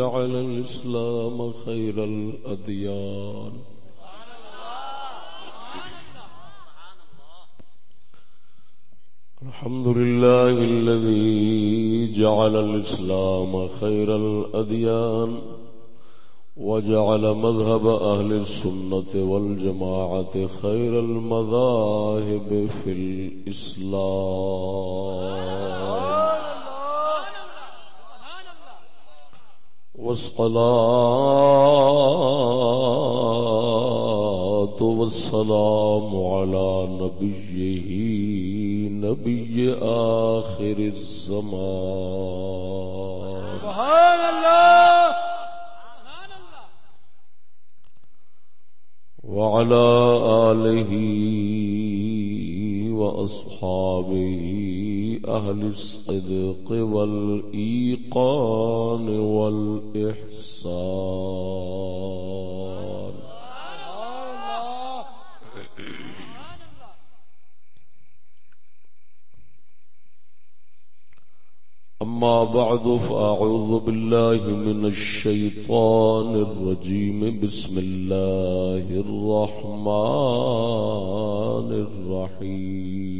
جعل الإسلام خير الأديان. الحمد لله الذي جعل الإسلام خير الأديان وجعل مذهب أهل السنة والجماعة خير المذاهب في الإسلام. والصلاة والسلام على نبيه نبي آخر الزمان. سبحان الله وعلى آله وأصحابه أهل الصدق والإيقان والإحسان. أما بعد فأعوذ بالله من الشيطان الرجيم. بسم الله الرحمن الرحيم.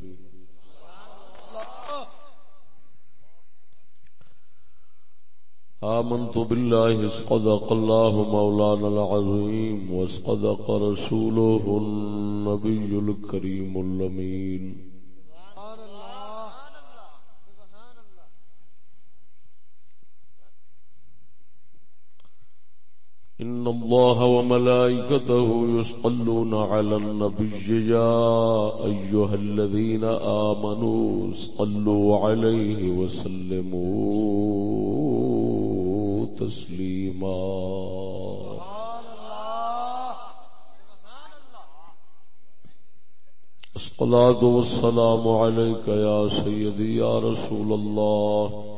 آمنت بالله اسقدق الله مولانا العظيم واسقدق رسوله النبي الكريم اللمين إن الله وملائكته يسقلون على النبي يا أيها الذين آمنوا اسقلوا عليه وسلموا. تسليما الصلاة والسلام عليك يا سيدي يا رسول الله.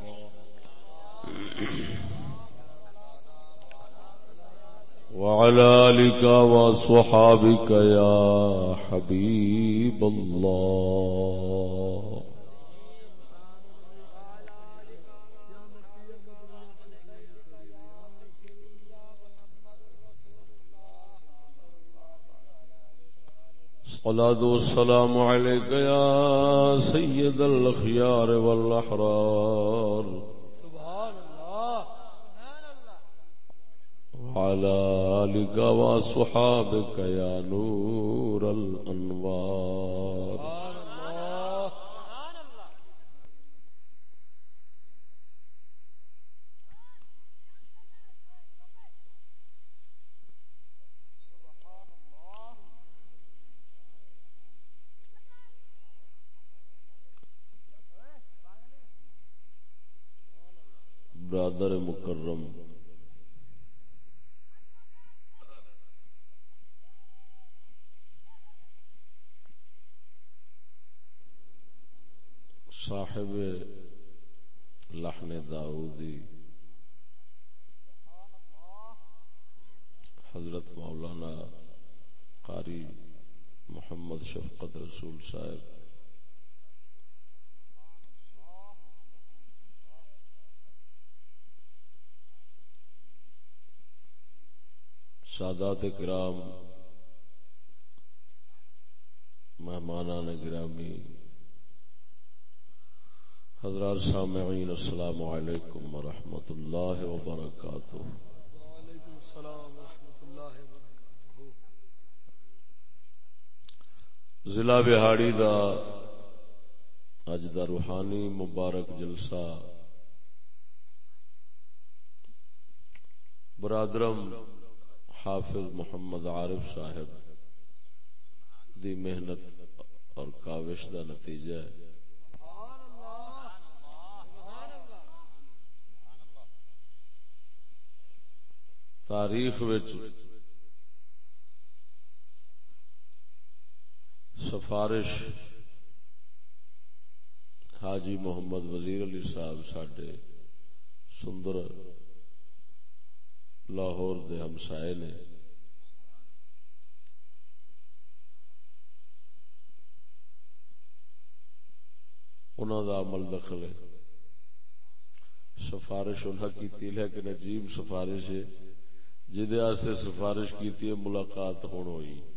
وعلى آلك وصحابك يا حبيب الله. الصلاة والسلام عليك يا سيد الخيار والأحرار. وعلى آلك وصحابك يا نور الأنوار برادر مکرم صاحب لحن داؤدی حضرت مولانا قاری محمد شفقت رسول صاحب۔ سادات کرام، مہمانان گرامی، حضرات سامعین، السلام علیکم ورحمۃ اللہ وبرکاتہ۔ وعلیکم السلام ضلع بہاڑی دا اج دا روحانی مبارک جلسہ برادرم حافظ محمد عارف صاحب دی محنت اور کاوش دا نتیجہ ہے۔ تاریخ وچ سفارش حاجی محمد وزیر علی صاحب سڈے سندر لاہور دے ہمسائے نے۔ انہوں دا عمل دخل ہے۔ سفارش انہیں کی لیکن عجیب سفارش ہے۔ جہد سفارش کی ملاقات ہون ہوئی۔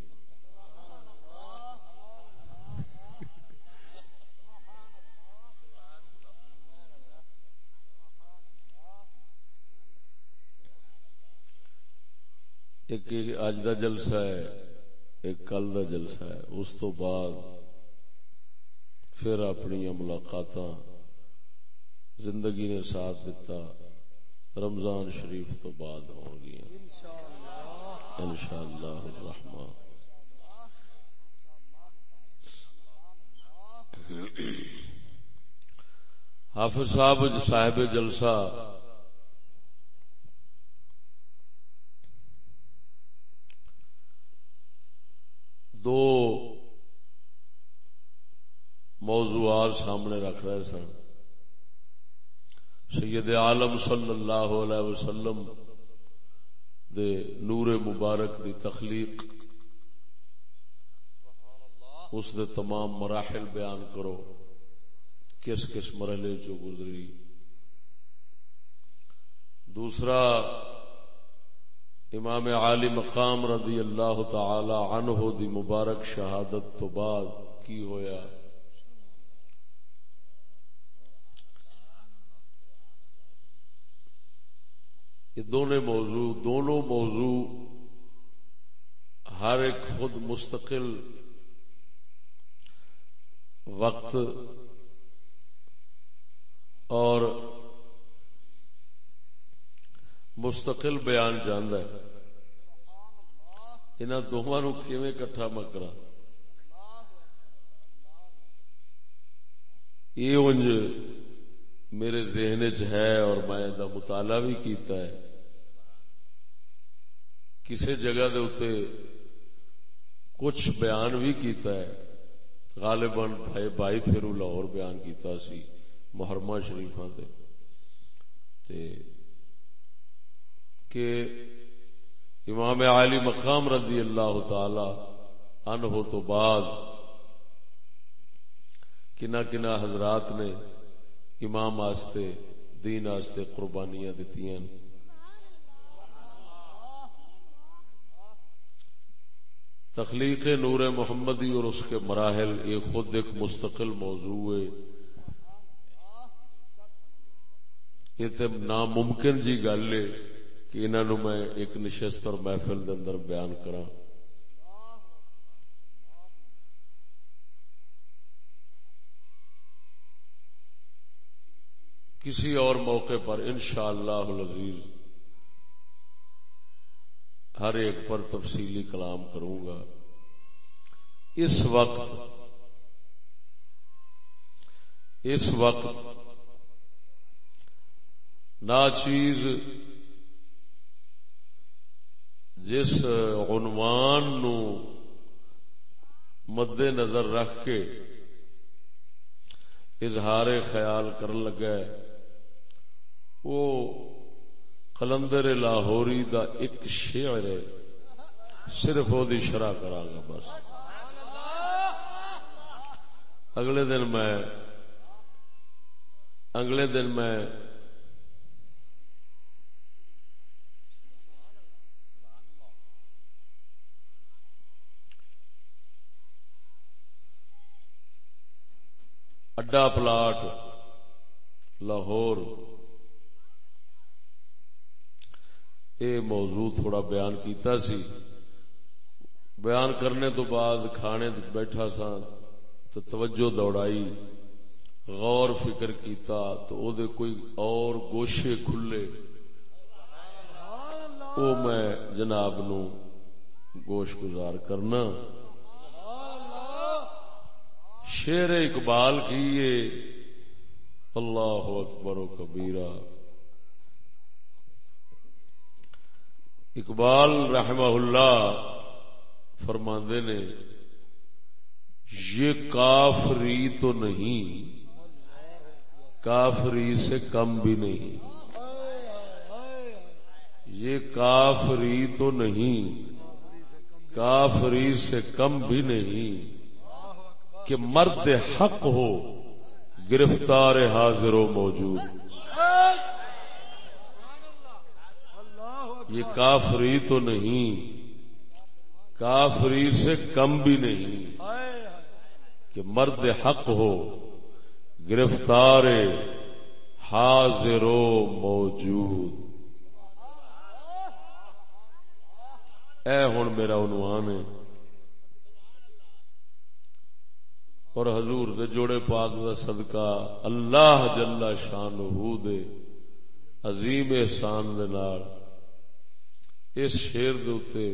ایک اج دا جلسہ ہے، ایک کل دا جلسہ ہے۔ اس تو بعد پھر اپنی ملاقات زندگی نے ساتھ دیتا رمضان شریف تو بعد ہو گیا ان شاء اللہ الرحمن۔ حافظ صاحب صاحب جلسہ دو موضوعات سامنے رکھ رہے سن۔ سید عالم صلی اللہ علیہ وسلم دے نور مبارک دی تخلیق۔ اس دے تمام مراحل بیان کرو۔ کس کس مرحلے چ گزری۔ دوسرا امام عالی مقام رضی اللہ تعالی عنہ دی مبارک شہادت تو بعد کی ہویا؟ یہ دونوں موضوع دونوں موضوع ہر ایک خود مستقل وقت اور مستقل بیان ہے۔ ان دونوں نو کیویں کٹھا مکرا یہ انج میرے ذہن چ ہے اور میں دا مطالعہ بھی کیتا ہے۔ کسی جگہ دے اتے کچھ بیان بھی کیتا ہے۔ غالباً بھائی بائی پھرو لاہور بیان کیتا سی، محرمہ شریفاں دے۔ تے کہ امام عالی مقام رضی اللہ تعالی عنہ تو بعد کنا کنا حضرات نے امام آستے دین آستے قربانیاں دیتی ہیں تخلیق نور محمدی اور اس کے مراحل، یہ خود ایک مستقل موضوع ہے۔ یہ تو ناممکن جی گل ہے۔ کہ انہوں میں ایک نشست اور محفل دے اندر بیان کرا کسی اور موقع پر انشاءاللہ العزیز ہر ایک پر تفصیلی کلام کروں گا۔ اس وقت اس وقت ناچیز جس عنوان نو مد نظر رکھ کے اظہار خیال کر لگا وہ کلندر لاہوری دا ایک شعر ہے، صرف وہ شرح کرا گا بس۔ اگلے دن میں، اگلے دن میں اڈا پلاٹ، لاہور۔ اے موضوع تھوڑا بیان کیتا سی۔ بیان کرنے تو بعد کھانے بیٹھا سا تو توجہ دوڑائی، غور فکر کیتا تو او دے کوئی اور گوشے کھلے۔ او میں جناب نو گوش گزار کرنا۔ شیر اقبال کیے اللہ اکبر و کبیرہ۔ اقبال رحمہ اللہ فرماندے نے، یہ کافری تو نہیں، کافری سے کم بھی نہیں۔ یہ کافری تو نہیں، کافری سے کم بھی نہیں۔ کہ مرد حق ہو، گرفتار حاضر و موجود۔ یہ کافری تو نہیں، کافری سے کم بھی نہیں۔ کہ مرد حق ہو، گرفتار حاضر و موجود۔ اے ہوں میرا عنوان ہے۔ اور حضور دے جوڑے پاک دا صدقہ اللہ جل شان دے عظیم احسان دے نال اس شیر دے اتے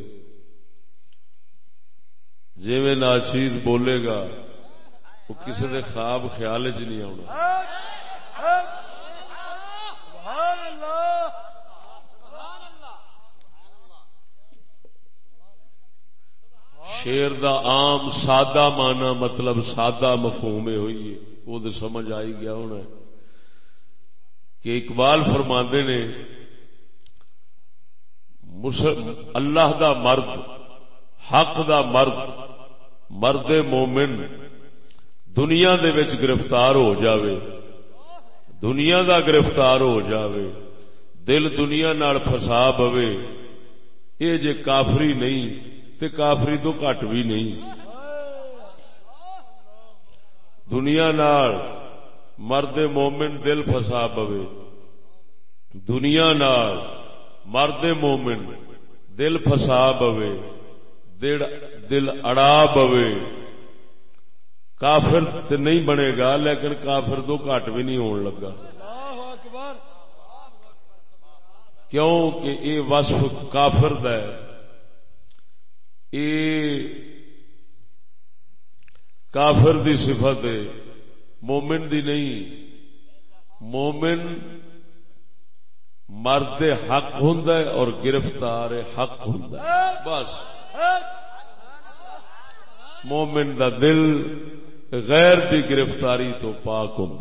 جی ناچیز بولے گا، وہ کسی نے خواب خیال چ نہیں آنا شیر دا عام سادہ مانا مطلب سادہ مفہوم ہوئی ہے۔ وہ تو سمجھ آئی گیا ہونا کہ اقبال فرماندے نے اللہ دا مرد، حق دا مرد مرد مومن دنیا دے وچ گرفتار ہو جاوے۔ دنیا دا گرفتار ہو جاوے۔ دل دنیا نال فسا پوے یہ جے کافری نہیں تے کافری تو کٹ بھی نہیں۔ دنیا نال مرد مومن دل فسا پوے۔ دنیا نال مرد مومن دل فسا پوے۔ دل اڑا پوے۔ کافر تے نہیں بنے گا، لیکن کافر تو کٹ بھی نہیں ہون لگا۔ کیوں کہ یہ وصف کافر ہے؟ کافر دی صفت ہے، مومن دی نہیں۔ مومن مرد حق ہوں اور گرفتار حق ہوں بس۔ مومن دا دل غیر دی گرفتاری تو پاک ہوں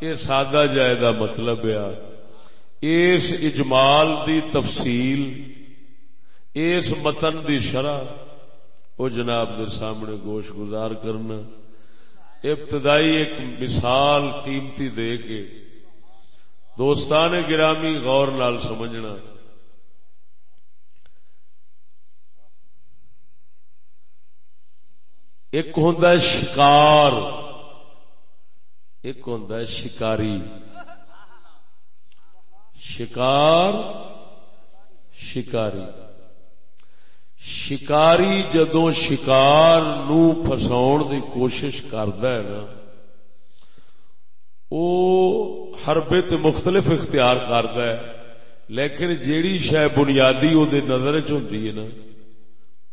یہ سادہ جائے مطلب ہے۔ اس اجمال دی تفصیل اس متن دی شرح وہ جناب دے سامنے گوش گزار کرنا۔ ابتدائی ایک مثال قیمتی دے کے دوستان گرامی غور نال سمجھنا۔ ایک ہوں شکار، ایک ہوں شکاری۔ شکار، شکاری۔ شکاری جدو شکار نو فساؤ دی کوشش کرد ہے نا، او حربے تے مختلف اختیار کرد ہے، لیکن جیڑی شہ بنیادی او دے نظر چی نا،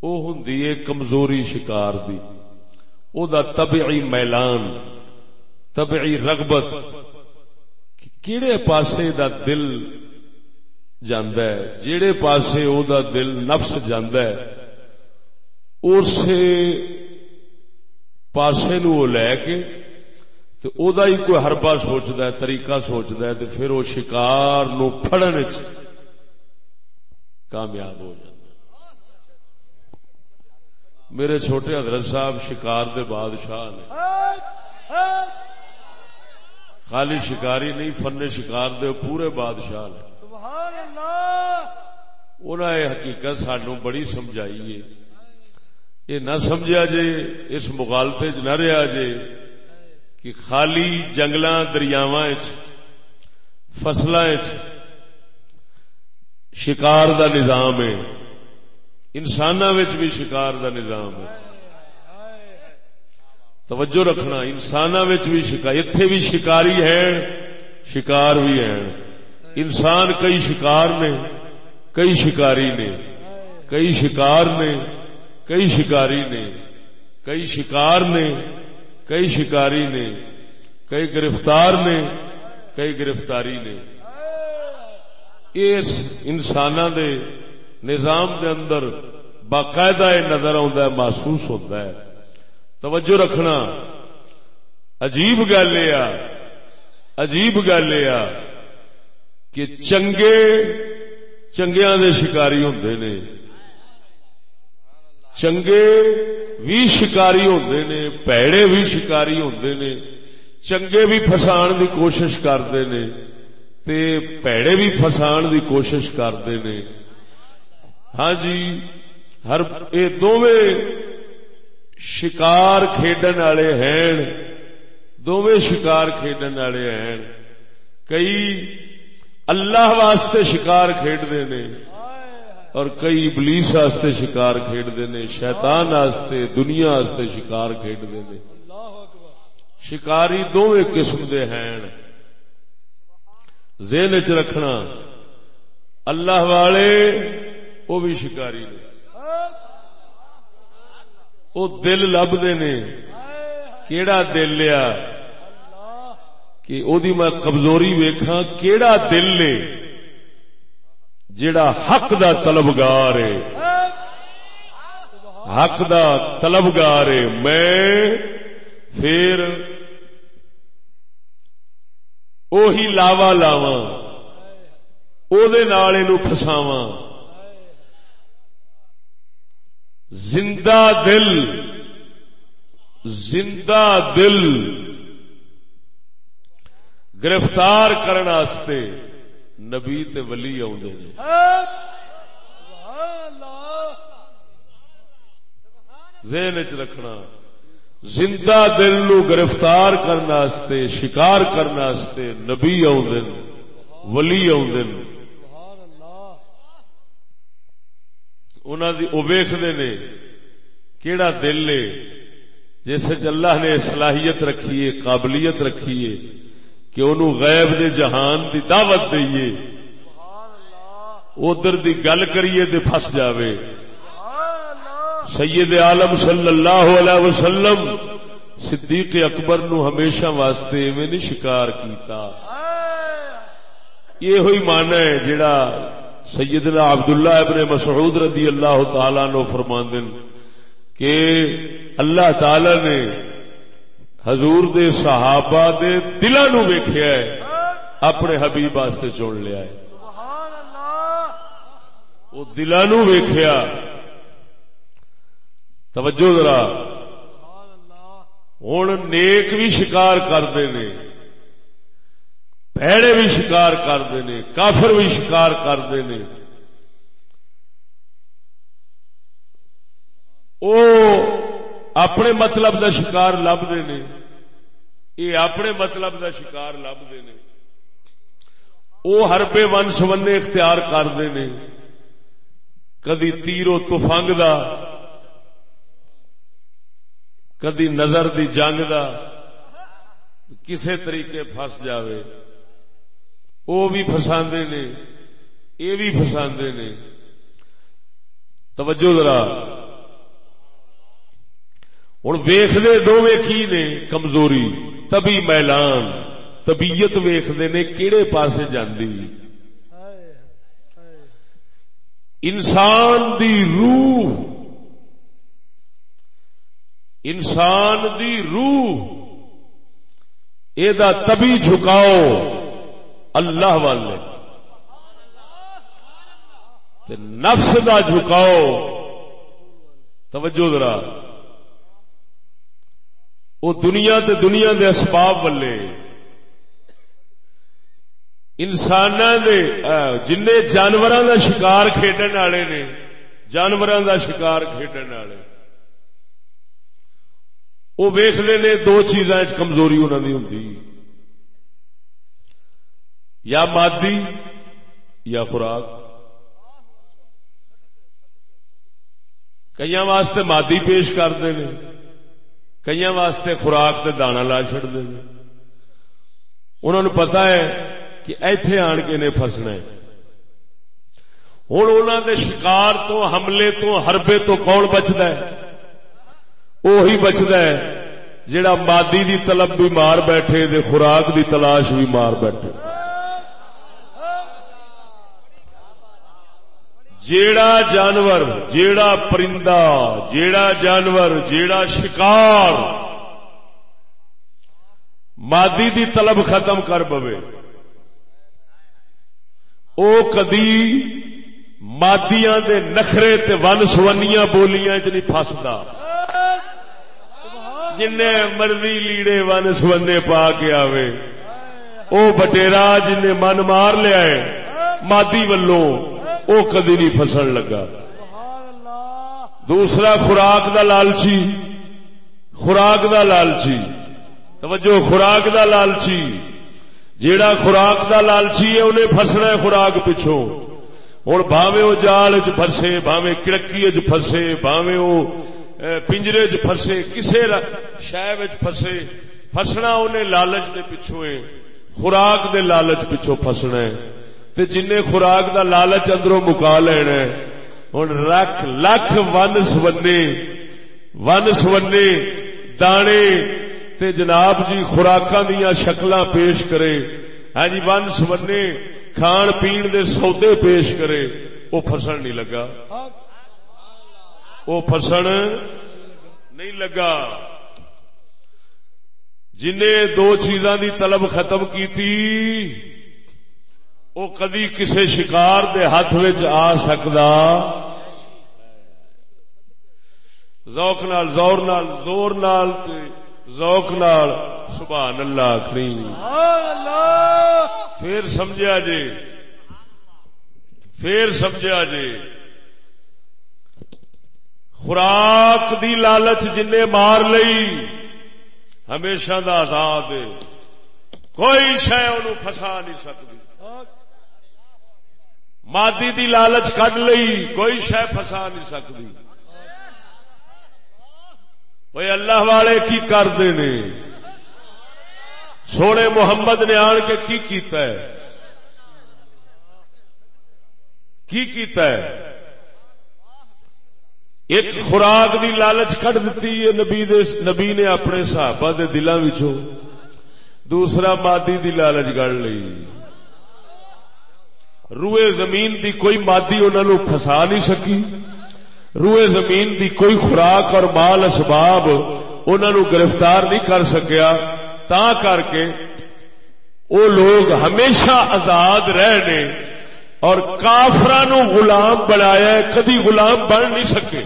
او ہوں کمزوری شکار دی۔ او دا طبعی میلان، طبعی رغبت کیڑے پاسے دا دل جاندا ہے۔ جیڑے پاسے او دا دل نفس جاندا ہے، اسے پاسے نو وہ لے کے تو او دا ہی کوئی حربہ سوچدا ہے، طریقہ سوچدا ہے تے پھر او شکار نو پھڑن وچ کامیاب ہو جاندا میرے چھوٹے حضرت صاحب شکار دے بادشاہ نے۔ خالی شکاری نہیں، فن شکار دے پورے بادشاہ نے۔ انہیں یہ حقیقت سانو بڑی سمجھائی ہے۔ یہ نہ سمجھا جے، اس مغالطے چ نہ رہا جے کہ خالی جنگل دریاوا فصل شکار دا نظام ہے۔ انسان بھی شکار دا نظام ہے۔ توجہ رکھنا انسان بھی شکار اتے بھی شکاری ہے شکار بھی ہیں۔ انسان کئی شکار نے، کئی شکاری نے، کئی شکار نے، کئی شکاری نے، کئی شکار نے، کئی شکاری نے، کئی گرفتار نے، کئی گرفتاری نے۔ اس انسان دے نظام دے اندر باقاعدہ یہ نظر آتا ہے، محسوس ہوتا ہے۔ توجہ رکھنا۔ عجیب گل یہ عجیب گل یہ کہ چنگے چنگیا دے شکاری ہوندے نے۔ چنگے بھی شکاری ہوندے نے، پیڑے بھی شکاری ہوندے نے۔ چنگے بھی فسان دی کوشش کرتے نے۔ تے پیڑے بھی فسان دی کوشش کرتے نے۔ ہاں جی ہر اے دونوں شکار کھیڈن والے ہیں۔ دونوں شکار کھیڈن والے ہیں۔ کئی اللہ واسطے شکار کھیڈتے نے۔ اور کئی ابلیس واسطے شکار کھیڈتے نے، شیطان واسطے، دنیا واسطے شکار کھیڈتے نے۔ شکاری دونوں قسم دے ہیں۔ ذہن چ رکھنا، اللہ والے، وہ بھی شکاری نے۔ وہ دل لبتے نے۔ کیڑا دل لیا؟ کہ او دی میں کمزوری ویکھاں کیڑا دل لے جڑا حق دا طلبگار ہے۔ حق دا طلبگار ہے۔ میں پھر اوہی لاوا لاوا او دے نال اینو پھساواں۔ زندہ دل زندہ دل گرفتار کرنے واسطے نبی تے ولی آدھے نے۔ ذہن چ رکھنا، زندہ دل نو گرفتار کرنے واسطے، شکار کرنے واسطے نبی آدھے ولی آدھے انہوں وہ ویختے نے، کیڑا دل ہے جس اللہ نے صلاحیت رکھیے قابلیت رکھیے کہ انہوں غیب دے جہان دی دعوت دئیے۔ ادھر دی گل کریے تے پھس جاوے۔ سید عالم صلی اللہ علیہ وسلم صدیق اکبر نو ہمیشہ واسطے میں نہیں شکار کیتا۔ یہ ہوئی مانا ہے جڑا سیدنا عبداللہ ابن مسعود رضی اللہ تعالی نو فرماندن کہ اللہ تعالی نے حضور دے صحابہ دے دلوں نو ویکھیا ہے اپنے حبیب واسطے چن لیا ہے۔ وہ دلوں نو ویکھیا۔ توجہ ذرا۔ ہوں نیک بھی شکار کرتے نے پیڑے بھی شکار کرتے نے کافر بھی شکار کرتے نے۔ او اپنے مطلب دا شکار لبتے نے۔ یہ اپنے مطلب دا شکار لبتے نے۔ وہ ہربے ون سبندے اختیار کرتے نے۔ کدی تیرو تفنگ دا، کدی نظر دی جنگ دا، کسے طریقے پھس جاوے۔ وہ بھی فساندے نے یہ بھی فساندے نے۔ توجہ ذرا۔ ہوں ویختے دونوں کی نے؟ کمزوری تبھی میلان۔ طبیعت ویختے نے کہڑے پاسے جاندی۔ انسان دی روح، انسان دی روح یہ تبھی جھکاؤ اللہ والے۔ نفس دا جھکاؤ، توجہ ذرا۔ وہ دنیا تے دنیا دے اسباب والے۔ انسان دے جن جانور دا شکار کھیڈن والے نے جانور دا شکار کھیڈن والے۔ وہ ویختے نے دو چیزاں کمزوری انہوں کی ہوں یا مادی یا خوراک۔ کئی واسطے مادی پیش کرتے ہیں کئی واسطے خوراک کے دانا لا چڑتے ہیں انہوں نے پتا ہے کہ ایتھے آن کے نے فسنا ہے ہوں انہوں دے شکار تو حملے تو ہربے تو کون بچتا ہے وہی بچتا ہے جڑا مادی دی طلب بھی مار بیٹھے دے خوراک دی تلاش بھی مار بیٹھے جیڑا جانور، جیڑا پرندہ، جیڑا جانور، جیڑا شکار مادی دی طلب ختم کر پوے۔ او کدی مادیاں دے نخرے تے ون سونیاں بولیاں چ نہیں پھسدا۔ جن مرضی لیڑے ون سونے پا کے آوے۔ او بٹیرا جن من مار لیا ہے۔ مادی ولوں او کدی نہیں فسن لگا۔ دوسرا خوراک دا لالچی۔ خوراک دا لالچی۔ توجہ، خوراک دا لالچی۔ جیڑا خوراک دا لالچی ہے، انہیں فسنا ہے خوراک پچھوں۔ ہوں باوے وہ جال چ باوے کڑکی چ فرسے باوے وہ پنجرے چ کسی شہ فرسے فسنا انہیں لالچ دے پچھو ہے۔ خوراک دے لالچ پچھو فسنا ہے۔ تے جن خوراک دا لالچ اندروں مکا لینا ہوں رکھ، لکھ ون سونے ون سونے دانے۔ تے جناب جی خوراکاں دیا شکلاں پیش کرے۔ ہاں جی ون سونے کھان پین دے سودے پیش کرے۔ وہ فسن نہیں لگا۔ وہ فسن نہیں لگا۔ جن دو چیزاں دی طلب ختم کی تھی وہ کدی کسے شکار دے ہاتھ آ سکتا ذوق نال، زور نال زور نال ذوق نال، سبحان اللہ سبحان اللہ پھر سمجھا جی۔ پھر سمجھا جی۔ خوراک دی لالچ جن مار لئی، ہمیشہ دا آزاد کوئی شہ ان فسا نہیں سکتی مادی دی لالچ کڈ لئی، کوئی شہ فسا نہیں سکتی۔ وہ اللہ والے کی کرتے نے؟ سونے محمد نے آن کے کی کیتا ہے؟ کی کیتا ہے؟ ایک خوراک دی لالچ کٹ دیتی ہے نبی دے، نبی نے اپنے صحابہ دے دلوں وچوں۔ دوسرا مادی دی لالچ گڑ لئی۔ روئے زمین دی کوئی مادی انہوں نے پھسا نہیں سکی۔ روئے زمین دی کوئی خوراک اور مال اسباب انہوں نے گرفتار نہیں کر سکیا۔ تا کر کے وہ لوگ ہمیشہ آزاد رہنے اور کافر نو غلام بنایا کدی غلام بن نہیں سکے۔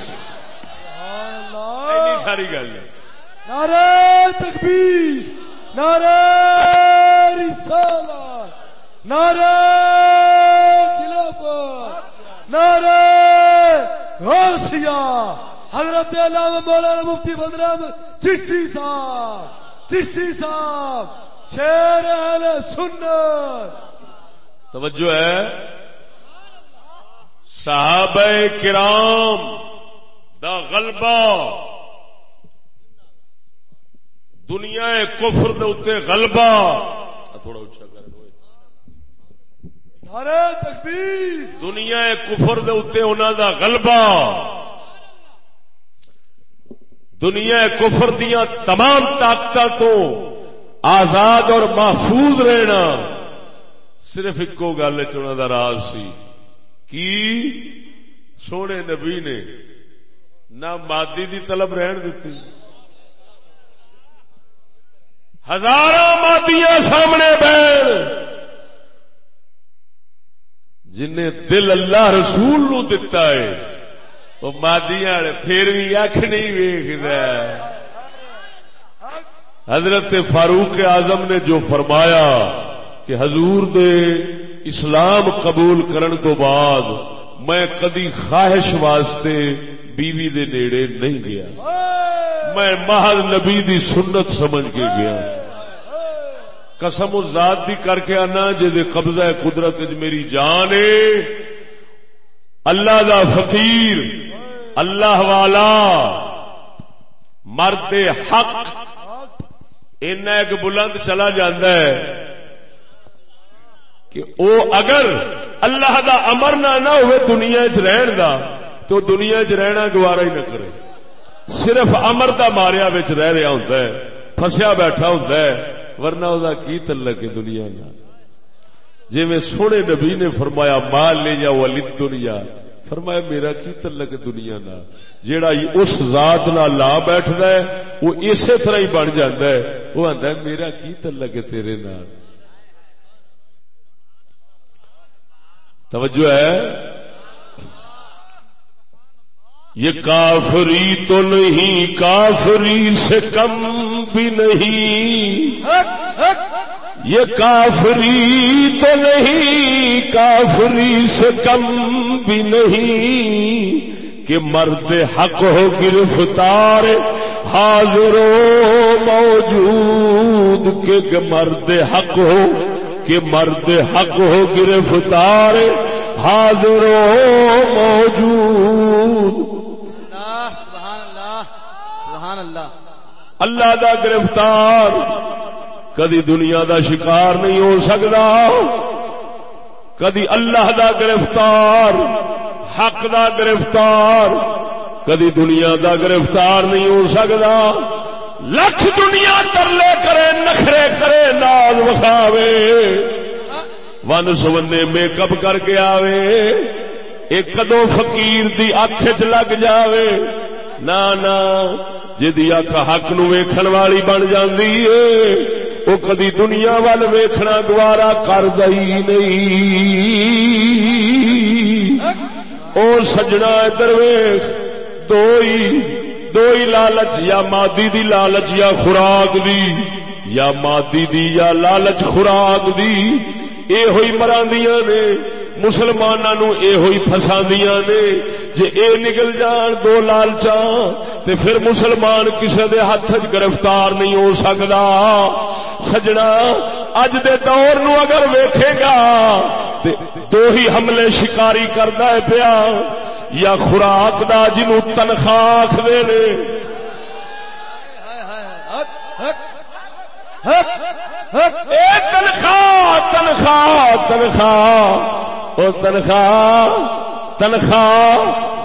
ساری گل نعرہ تکبیر نعرہ رسالت۔ نعرہ خلافت، نعرہ غوثیہ۔ حضرت علامہ مولانا مفتی بدر احمد چشتی صاحب چشتی صاحب، شیر اہل سنت۔ توجہ ہے۔ صحابہ کرام، دا غلبہ۔ دنیا کفر دے اتنے غلبہ۔ تھوڑا اچھا تکبیر۔ دنیا کفر دے انہوں دا غلبہ۔ دنیا کفر دیا تمام طاقت تو آزاد اور محفوظ رہنا صرف ایکو گل کا راز سی۔ کی؟ سونے نبی نے نہ مادی دی طلب رہن دیتی ہزاروں مادیاں سامنے بہن جن دل اللہ رسول نو دتا ہے، وہ مادیاں پھر بھی اکھ نہیں ویخ حضرت فاروق اعظم نے جو فرمایا کہ حضور دے اسلام قبول کرن تو بعد میں کدی خواہش واسطے بیوی دے نیڑے نہیں گیا۔ میں محض نبی دی سنت سمجھ کے گیا۔ قسم ذات بھی کر کے آنا جی قبضہ قدرت میری جان ہے۔ اللہ دا فقیر، اللہ والا۔ مرد حق۔ ایک بلند چلا ہے کہ او اگر اللہ دا امر نہ نہ ہوئے دنیا چ رہن دا، تو دنیا چ رہنا گوارا ہی نہ کرے۔ صرف امر دا ماریا رہ رہا ہوں فسیا بیٹھا ہوں ورنہ او دا کی تلک ہے دنیا نہ جی میں سونے نبی نے فرمایا، مال لے جاؤ دنیا۔ فرمایا، میرا کی تعلق دنیا نہ جیڑا اس ذات نال لا بیٹھدا ہے، وہ اسی طرح ہی بن جاندا ہے۔ وہ آندا ہے، میرا کی تعلق ہے تیرے نال؟ توجہ ہے۔ یہ کافری تو نہیں، کافری سے کم بھی نہیں۔ یہ کافری تو نہیں، کافری سے کم بھی نہیں۔ کہ مرد حق ہو گرفتار حاضر و موجود، کہ مرد حق ہو، کہ مرد حق ہو گرفتار حاضر و موجود۔ اللہ دا گرفتار. کدی دنیا دا شکار نہیں ہو سکتا کدی اللہ دا گرفتار، حق دا گرفتار، کدی دنیا دا گرفتار نہیں ہو سکتا لکھ دنیا ترلے کرے نخرے کرے، نال وکھاوے. ون سونے میک اپ کر کے آوے. ایک کدو فقیر دی اکھ چ لگ جاوے. نہ جدی اک حق نو ویکھن والی بن جاندی ہے، او کدی دنیا وال ویکھنا گوارا کر دئی نہیں۔ او سجنا ادھر ویکھ، دو ہی دو ہی لالچ، یا مادی دی لالچ یا خوراک دی۔ یا مادی دی یا لالچ خوراک دی۔ اے ہوئی مراندیاں نے مسلمانوں اے ہوئی فساندیاں نے۔ جے اے نکل جان، دو لالچاں تے پھر مسلمان کسے دے ہاتھ گرفتار نہیں ہو سکدا۔ سجنا، اج دے دور نو اگر ویکھے گا، تے دو ہی حملے شکاری کردا ہے پیا، یا خوراک دا جنوں تنخواہ آکھدے نے۔ تنخواہ تنخواہ تنخواہ، او تنخواہ۔ تنخواہ،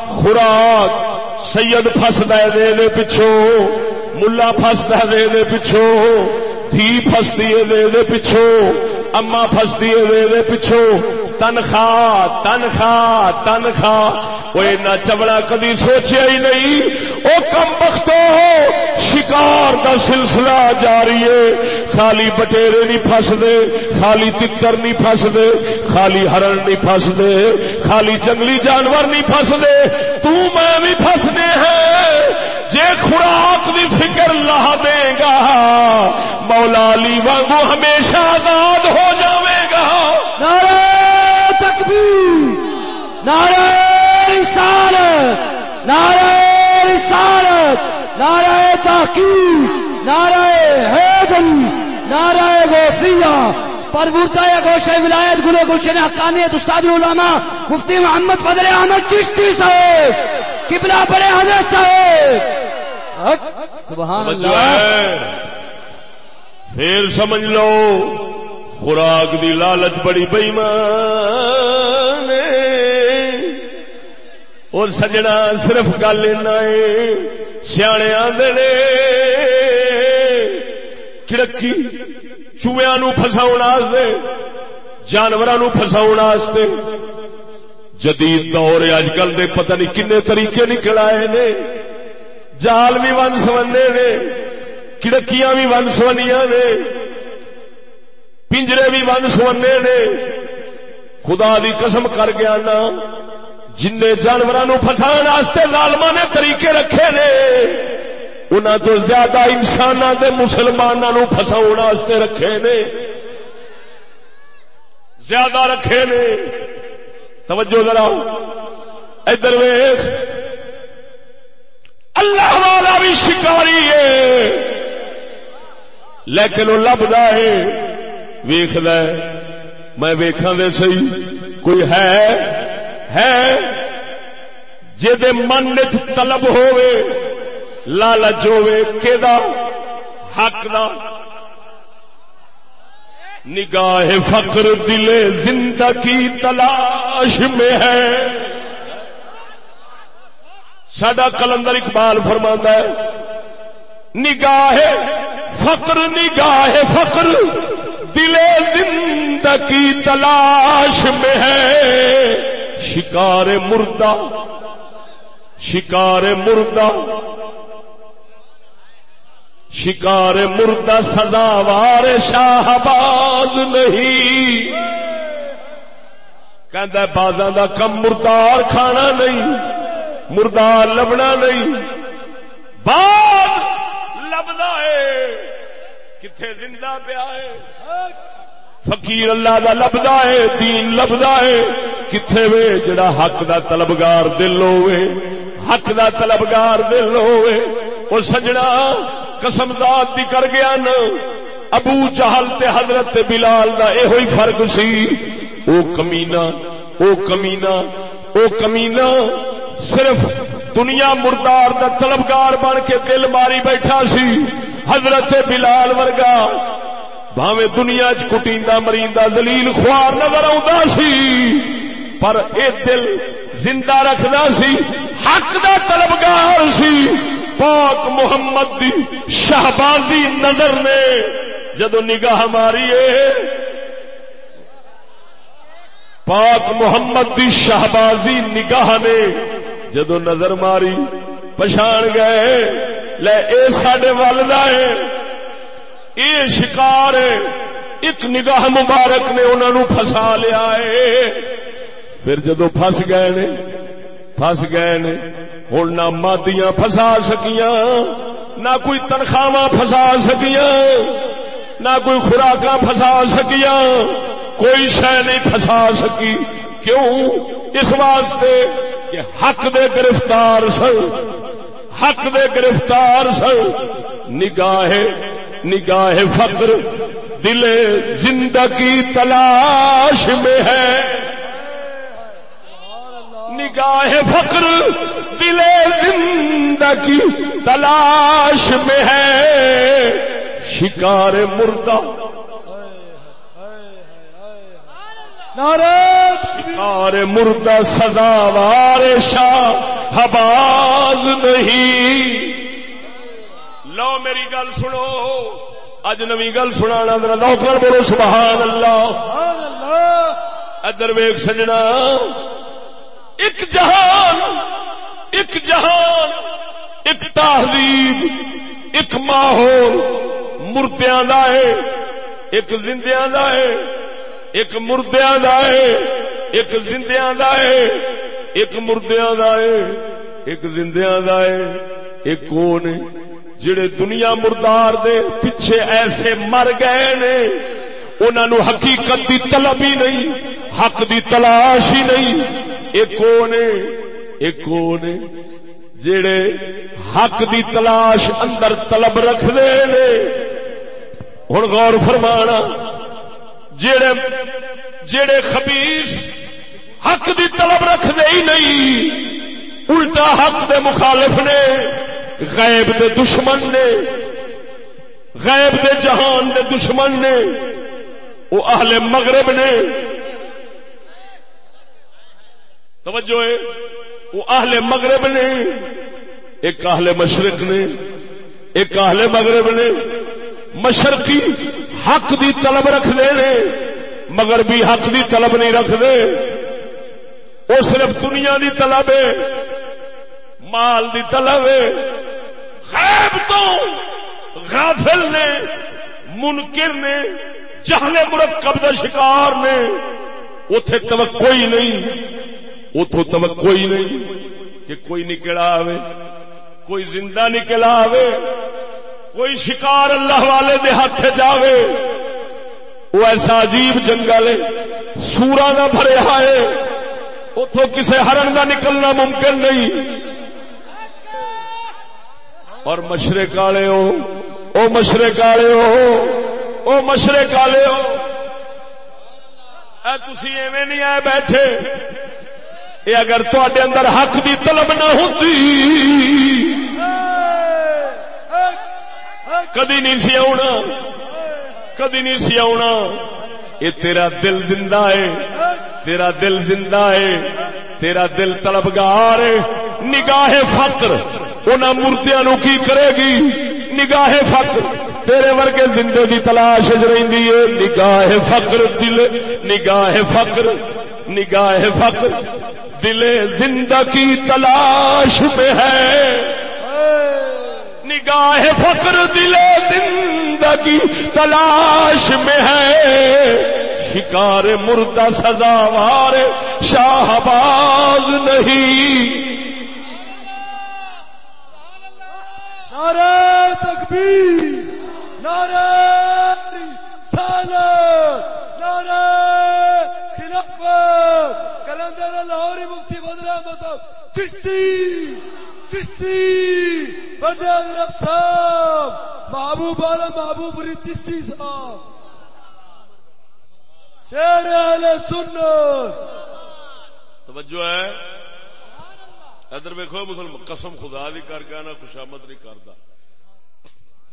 خوراک، سید فسد دے دے پچھو، ملا فسد دے دے پچھو، دھی فسدی دے دے پچھو، اما فسدی دے دے پچھو تنخواہ تنخواہ تنخواہ۔ وہ اینا چبڑا کدی سوچیا ہی نہیں۔ او کم بختو شکار دا سلسلہ جاری ہے۔ خالی بٹیرے نہیں پھس دے خالی تتر نہیں پھس دے خالی ہرن نہیں پھس دے خالی جنگلی جانور نہیں پھس دے تو میں بھی پھسنے ہیں۔ جے خوراک بھی فکر لا دے گا، مولا علی وانگو ہمیشہ آزاد ہو نعرہ رسالت نعرہ رسالت نعرہ تحقیق نعرہ حیدری نعرہ غوثیہ پرورتا یا گوشہ ولایت گلے گلشن حقانیت استاد علماء مفتی محمد فضل احمد چشتی صاحب قبلہ بڑے حضرت صاحب۔ سبحان اللہ۔ پھر سمجھ لو خوراک دی لالچ بڑی بئیمان اور سجنا صرف گل سیانے آدھے نے۔ کڑکی چویا نو فساؤ جانور فساؤ جدید دور اج کل دے پتہ نہیں کنے طریقے نکل آئے نے۔ جال بھی ون سونے نے، کڑکیاں بھی ون سونیاں نے۔ پنجرے بھی ون سونے نے۔ خدا دی قسم کر گیا نا۔ جن جانوروں فسان لالما نے طریقے رکھے نے انہوں تو زیادہ انسان دے مسلمانوں فساؤ رکھے نے۔ زیادہ رکھے نے۔ توجہ ذرا ادھر ویخ اللہ والا بھی شکاری ہے۔ لیکن وہ لبدا ہے۔ ویخ میں ویکھا دے سی کوئی ہے؟ ہے جد من چ طلب ہوئے لالچ ہوئے کہ حق دا؟ نگاہ فقر دل زندگی تلاش میں ہے۔ سڈا کلندر اقبال فرما ہے، نگاہ فقر نگاہ فقر دل زندگی تلاش میں ہے۔ شکار مردہ شکار مردہ شکار مردہ سزاوار شاہباز نہیں۔ کہ بازاں دا کم مردار کھانا نہیں، مردار لبنا نہیں۔ باز لبنا ہے کتنے زندہ پیا ہے؟ فقیر اللہ دا لبدا ہے، دین لبدا ہے۔ کتنے وے جڑا حق دا طلبگار دل ہوئے حق دا طلبگار دل ہوئے وہ سجنا قسم ذات دی کر گیا نا۔ ابو چہل تے حضرت بلال دا اے ہوئی فرق سی۔ او کمینا او کمینا او کمینا صرف دنیا مردار دا طلبگار بن کے دل ماری بیٹھا سی۔ حضرت بلال ورگا بھاوے دنیا چ کٹیندا مریندا ذلیل خوار نظر آوندا سی، پر اے دل زندہ رکھدا سی، حق دا طلبگار سی۔ پاک محمد دی شہبازی نظر نے جدو نگاہ ماری پاک محمد دی شہبازی نگاہ نے جدو نظر ماری پچھان گئے، لے اے ساڈے والدہ ہے اے شکار ہے ایک نگاہ مبارک نے انہوں نے پھسا لیا ہے۔ پھر جدو پھس گئے نے، پھس گئے نے ہوں نہ مادیاں فسا سکیاں، نہ کوئی تنخواہ فسا سکیاں، نہ کوئی خوراک فسا سکیاں، کوئی شہ نہیں فسا سکی۔ کیوں؟ اس واسطے کہ حق دے گرفتار سن، حق دے گرفتار سن، نگاہ نگاہ فقر دل زندگی تلاش میں ہے۔ نگاہ فقر دل زندگی تلاش میں ہے۔ شکار مردہ۔ شکار مردہ سزاوار شاہ حباز نہیں۔ لو میری گل سنو۔ اج نوی گل سنا ذرا نوکر بولو سبحان اللہ ادر ویگ سجنا۔ ایک جہان ایک جہان ایک تہذیب ایک ماحول۔ مردیاں دا ہے ایک زندیاں دا ہے ایک مردیاں دا ہے ایک زندیاں دا ہے ایک مردیاں دا ہے ایک زندیاں دا ہے ایک کون جڑے دنیا مردار دے پیچھے ایسے مر گئے نے انہوں نے حقیقت دی طلب ہی نہیں، حق دی تلاش ہی نہیں۔ ایک نے ایک نے جڑے حق دی تلاش اندر طلب رکھ دے ہوں غور فرمانا، جڑے جڑے خبیس حق دی طلب رکھ دے ہی نہیں، الٹا حق دے مخالف نے۔ غیب دے دشمن نے، غیب دے جہان دے دشمن نے وہ اہل مغرب نے۔ توجہ ہے وہ اہل مغرب نے، ایک اہل مشرق نے، ایک اہل مغرب نے۔ مشرقی حق دی طلب رکھ دے نے مگر بھی حق دی طلب نہیں رکھ دے وہ صرف دنیا دی طلب ہے، مال دی طلب ہے۔ غیب تو غافل نے، منکر نے، جہل مرکب دا شکار نے اتے توقع ہی نہیں اتو توقع ہی نہیں کہ کوئی نکلا آوے، کوئی زندہ نکلا آوے، کوئی شکار اللہ والے دے ہاتھ جاوے۔ وہ ایسا عجیب جنگل ہے سورا نہ بھرے آئے اتو کسے ہرن کا نکلنا ممکن نہیں۔ اور مشرے کالے ہو، او مشرے کالے ہو، او مشرے کالے ہو۔ اے تسی ایویں نہیں آئے بیٹھے۔ اے اگر تھوڑے اندر حق دی طلب نہ ہوتی کدی نہیں سی آنا کدی نہیں سی آنا یہ تیرا دل زندہ ہے، تیرا دل زندہ ہے، تیرا دل طلبگار ہے، نگاہ فقر۔ ان مورتیا نو کی کرے گی؟ نگاہ فقر۔ تیرے ورگے زندے دی تلاش رہی ہے۔ نگاہ فقر، دل۔ نگاہ فقر۔ نگاہ فقر۔ دل زندگی تلاش میں ہے۔ نگاہ فقر، دل زندگی تلاش میں ہے۔ شکار، مردہ، سزاوار شاہباز نہیں۔ نعرہ تکبیر، نعرہ سالت نعرہ خلافت، کلندر لاہوری مفتی بدر احمد صاحب، چشتی چشتی بڑے حضرت صاحب، محبوب والا محبوب ری چشتی صاحب، شیر اہل سنت۔ توجہ ہے۔ ادھر ویکو مسلم قسم خدا دی کر کے نا خوشامد نہیں کرتا۔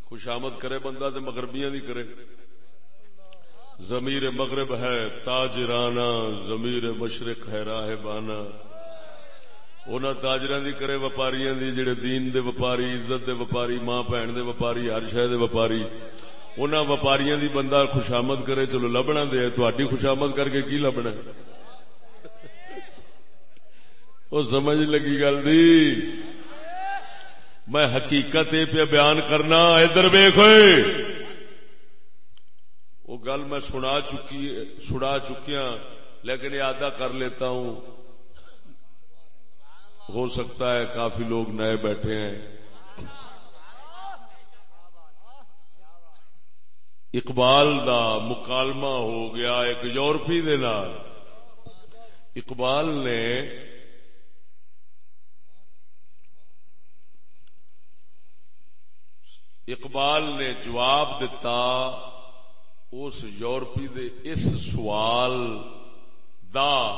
خوشامد کرے بندہ تو مغربیاں دی کرے۔ ضمیر مغرب ہے تاج رانا ضمیر مشرق ہے راہ بانا انہاں تاجراں دی کرے، وپاریاں دی، جڑے دین دے وپاری، عزت دے وپاری، ماں بہن دے وپاری، ہر شے دے وپاری۔ انہاں وپاریاں دی بندہ خوشامد کرے، چلو لبنا دے تہاڈی خوشامد کر کے کی لبنا؟ وہ سمجھ لگی گل دی۔ میں حقیقت پہ بیان کرنا، ادھر ویخ وہ گل میں سنا چکی، سنا چکیا لیکن یادہ کر لیتا ہوں۔ ہو سکتا ہے کافی لوگ نئے بیٹھے ہیں۔ اقبال دا مکالمہ ہو گیا ایک یورپی دے نال۔ اقبال نے اقبال نے جواب دتا، اس یورپی دے اس سوال دا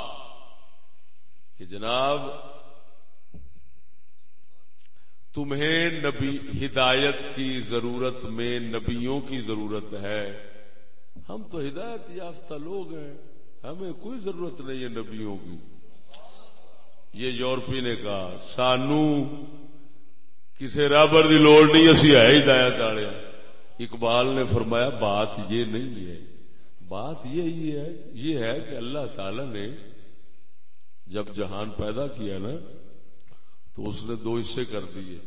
کہ جناب، تمہیں نبی، ہدایت کی ضرورت میں نبیوں کی ضرورت ہے۔ ہم تو ہدایت یافتہ لوگ ہیں، ہمیں کوئی ضرورت نہیں ہے نبیوں کی۔ یہ یورپی نے کہا، سانو کسی رابر دی لوڑ نہیں، اسی ہے ہدایت والے اقبال نے فرمایا، بات یہ نہیں ہے۔ بات یہی ہے، یہ ہے کہ اللہ تعالی نے جب جہان پیدا کیا نا، تو اس نے دو حصے کر دیے۔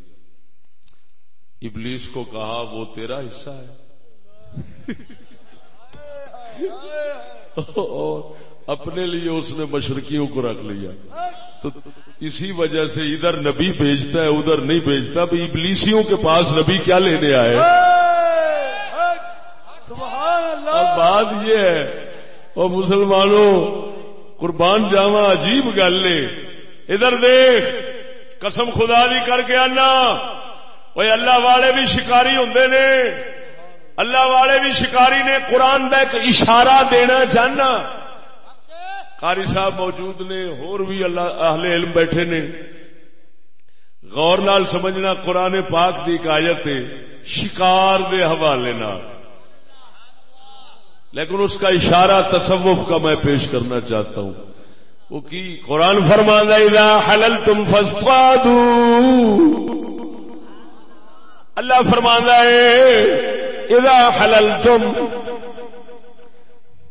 ابلیس کو کہا، وہ تیرا حصہ ہے۔ اور اپنے لیے اس نے مشرقیوں کو رکھ لیا۔ تو اسی وجہ سے ادھر نبی بھیجتا ہے ادھر نہیں بھیجتا۔ بھی ابلیسیوں کے پاس نبی کیا لینے آئے؟ اب بات یہ ہے اور مسلمانوں قربان جاوا عجیب گل نے ادھر دیکھ قسم خدا بھی کر کے آنا۔ وہ اللہ والے بھی شکاری ہوں نے۔ اللہ والے بھی شکاری نے قرآن کا ایک اشارہ دینا چاہنا۔ قاری صاحب موجود نے، اور بھی اللہ، اہل علم بیٹھے نے۔ غور نال سمجھنا قرآن پاک دی آیت ہے، شکار دے حوالے نال۔ لیکن اس کا اشارہ تصوف کا میں پیش کرنا چاہتا ہوں۔ وہ کی، قرآن فرمانا اذا حلل تم فسطادو اللہ فرمانا ہے، اذا حلل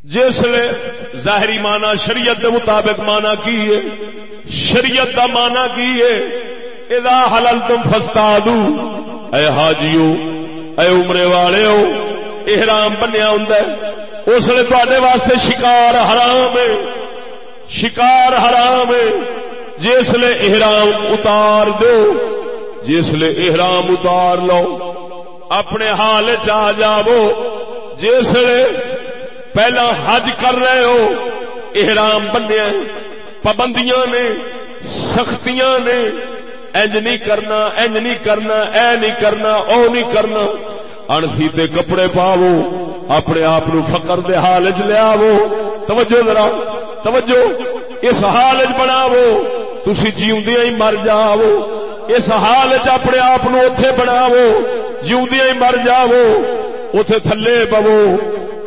تم جس نے ظاہری مانا شریعت کے مطابق مانا کی ہے، شریعت کا مانا کی ہے ادا حلل تم فستا دو اے حاجیو، اے عمرے والے ہو احرام بنیا ہوں اس نے تے واسطے شکار حرام ہے۔ شکار حرام ہے۔ جس نے احرام اتار دو، جس نے احرام اتار لو، اپنے حال چ جاو جس نے پہلا حج کر رہے ہو، احرام بنیا پابندیاں نے، سختیاں نے انج نہیں کرنا انج نہیں کرنا، اے نہیں کرنا، او نہیں کرنا۔ انسیتے کپڑے پاو اپنے آپ نو فقر دے حال چ لیا توجہ ذرا، توجہ، اس حال چ بناو تسی جیوندیاں ہی مر جاو اس حال چ اپنے آپ نو اوتھے بناو جیوندیاں ہی مر جاو اوتھے تھلے بوو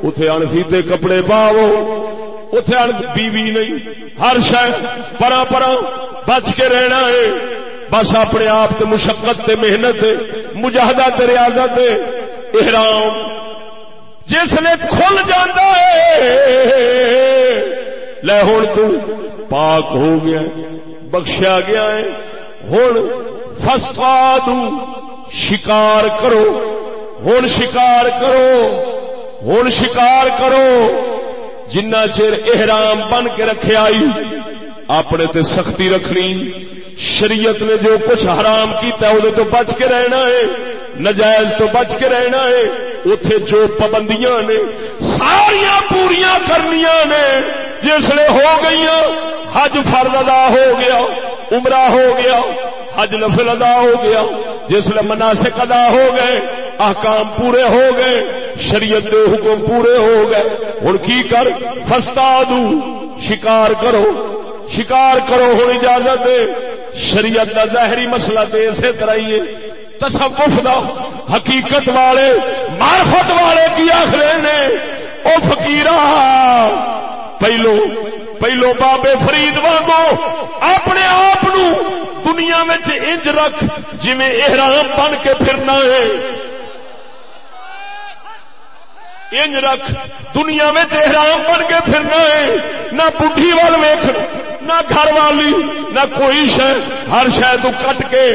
اتے انسیتے کپڑے پاو اتے ان بیوی نہیں، ہر شہ پرا پرا بچ کے رہنا ہے۔ بس اپنے آپ تے مشقت تے محنت مجاہدہ تے ریاضت احرام۔ جس نے کھل جانا ہے، لے ہوں تو پاک ہو گیا بخشیا گیا ہے۔ ہوں فساد شکار کرو ہوں شکار کرو۔ ہوں شکار کرو جنا چر احرام بن کے رکھے آئی، اپنے تے سختی رکھنی۔ شریعت نے جو کچھ حرام کیتا ہے تو بچ کے رہنا ہے، نجائز تو بچ کے رہنا ہے۔ اتے جو پابندیاں نے ساریا پوریا کرنیا نے۔ جس نے ہو گئی حج فرد ادا ہو گیا، عمرہ ہو گیا، حج نفل ادا ہو گیا۔ جس نے مناسک ادا ہو گئے احکام پورے ہو گئے، شریعت دے حکم پورے ہو گئے۔ ہوں کی کر؟ فستا شکار کرو۔ شکار کرو ہوں اجازت دے۔ شریعت کا ظاہری مسئلہ تو اسی طرح ہی تصوف دا حقیقت والے مارفت والے کی آخر نے؟ او فکیر پہلو پہلو بابے فرید وانگو اپنے آپ دنیا میں انج رکھ جی احرام بن کے پھرنا ہے۔ انج رکھ دنیا میں احرام بن کے پھرنا ہے نہ بڈھی وال ویخ نہ گھر والی، نہ کوئی شہ، ہر شہ تو کٹ کے